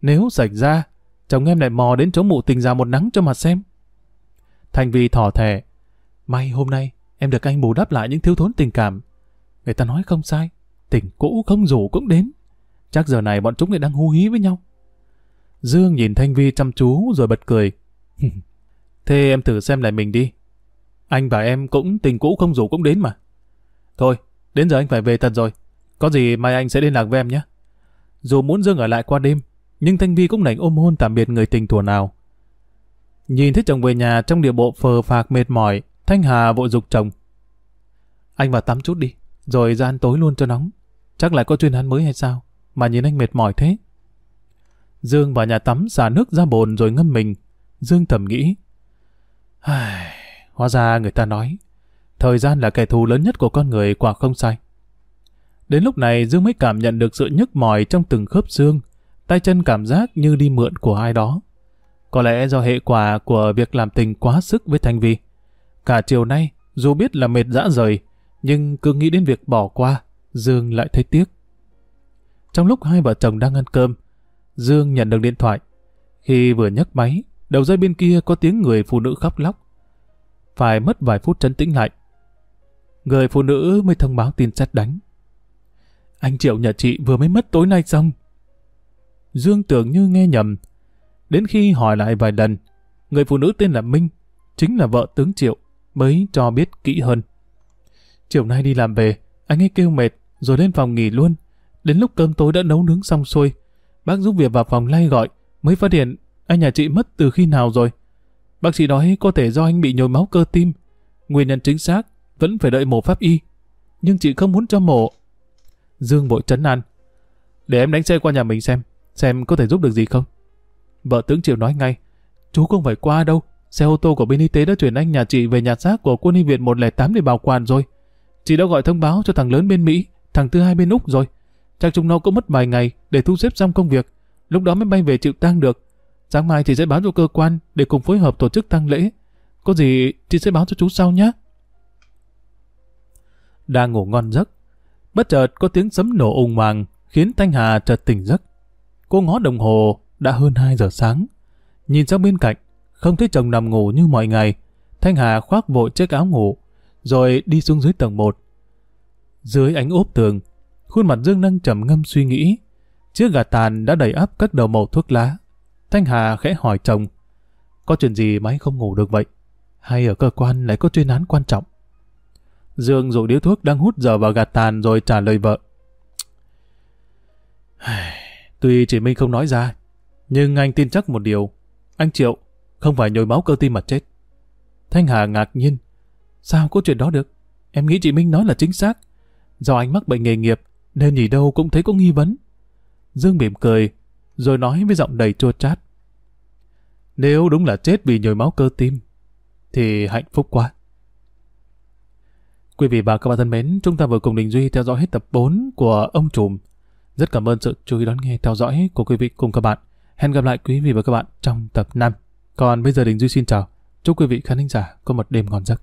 nếu sạch ra, chồng em lại mò đến chỗ mụ tình già một nắng cho mà xem. Thành vì thỏ thẻ, may hôm nay em được anh bù đắp lại những thiếu thốn tình cảm. Người ta nói không sai, tình cũ không rủ cũng đến. Chắc giờ này bọn chúng lại đang hú hí với nhau. Dương nhìn Thanh Vi chăm chú rồi bật cười. Thế em thử xem lại mình đi. Anh và em cũng tình cũ không rủ cũng đến mà. Thôi, đến giờ anh phải về thật rồi. Có gì mai anh sẽ liên lạc với em nhé. Dù muốn Dương ở lại qua đêm, nhưng Thanh Vi cũng đành ôm hôn tạm biệt người tình thuở nào. Nhìn thấy chồng về nhà trong địa bộ phờ phạc mệt mỏi, Thanh Hà vội dục chồng. Anh vào tắm chút đi, rồi ra ăn tối luôn cho nóng. Chắc lại có chuyên án mới hay sao, mà nhìn anh mệt mỏi thế. Dương vào nhà tắm xả nước ra bồn rồi ngâm mình. Dương thầm nghĩ. Hóa ra người ta nói, thời gian là kẻ thù lớn nhất của con người quả không sai. Đến lúc này Dương mới cảm nhận được sự nhức mỏi trong từng khớp xương, tay chân cảm giác như đi mượn của ai đó. Có lẽ do hệ quả của việc làm tình quá sức với Thanh Vi. Cả chiều nay, dù biết là mệt dã rời, nhưng cứ nghĩ đến việc bỏ qua, Dương lại thấy tiếc. Trong lúc hai vợ chồng đang ăn cơm, Dương nhận được điện thoại. Khi vừa nhấc máy, đầu dây bên kia có tiếng người phụ nữ khóc lóc. Phải mất vài phút trấn tĩnh lại. Người phụ nữ mới thông báo tin xét đánh. Anh Triệu nhà chị vừa mới mất tối nay xong. Dương tưởng như nghe nhầm. Đến khi hỏi lại vài lần, người phụ nữ tên là Minh, chính là vợ tướng Triệu, mới cho biết kỹ hơn. Chiều nay đi làm về, anh ấy kêu mệt, rồi lên phòng nghỉ luôn. Đến lúc cơm tối đã nấu nướng xong xuôi, bác giúp việc vào phòng lay gọi, mới phát hiện anh nhà chị mất từ khi nào rồi. Bác sĩ nói có thể do anh bị nhồi máu cơ tim. Nguyên nhân chính xác vẫn phải đợi mổ pháp y. Nhưng chị không muốn cho mổ. Dương vội trấn an. Để em đánh xe qua nhà mình xem, xem có thể giúp được gì không. Vợ tướng Triệu nói ngay. Chú không phải qua đâu. Xe ô tô của bên y tế đã chuyển anh nhà chị về nhà xác của quân y viện 108 để bảo quản rồi. Chị đã gọi thông báo cho thằng lớn bên Mỹ, thằng thứ hai bên Úc rồi. Chắc chúng nó cũng mất vài ngày để thu xếp xong công việc. Lúc đó mới bay về chịu tang được. Sáng mai chị sẽ báo cho cơ quan để cùng phối hợp tổ chức tang lễ. Có gì chị sẽ báo cho chú sau nhé. Đang ngủ ngon giấc. Bất chợt có tiếng sấm nổ ùng hoàng khiến Thanh Hà chợt tỉnh giấc. Cô ngó đồng hồ đã hơn 2 giờ sáng. Nhìn sang bên cạnh, không thấy chồng nằm ngủ như mọi ngày. Thanh Hà khoác vội chiếc áo ngủ, rồi đi xuống dưới tầng 1. Dưới ánh ốp tường, khuôn mặt Dương Năng trầm ngâm suy nghĩ. Chiếc gà tàn đã đầy ắp các đầu màu thuốc lá. Thanh Hà khẽ hỏi chồng, có chuyện gì mà anh không ngủ được vậy? Hay ở cơ quan lại có chuyên án quan trọng? Dương dụ điếu thuốc đang hút giờ vào gạt tàn rồi trả lời vợ. [sighs] Tuy chị Minh không nói ra, nhưng anh tin chắc một điều. Anh Triệu không phải nhồi máu cơ tim mà chết. Thanh Hà ngạc nhiên. Sao có chuyện đó được? Em nghĩ chị Minh nói là chính xác. Do anh mắc bệnh nghề nghiệp, nên nhìn đâu cũng thấy có nghi vấn. Dương mỉm cười, rồi nói với giọng đầy chua chát. Nếu đúng là chết vì nhồi máu cơ tim, thì hạnh phúc quá. Quý vị và các bạn thân mến, chúng ta vừa cùng Đình Duy theo dõi hết tập 4 của Ông Trùm. Rất cảm ơn sự chú ý đón nghe theo dõi của quý vị cùng các bạn. Hẹn gặp lại quý vị và các bạn trong tập 5. Còn bây giờ Đình Duy xin chào. Chúc quý vị khán giả có một đêm ngon giấc.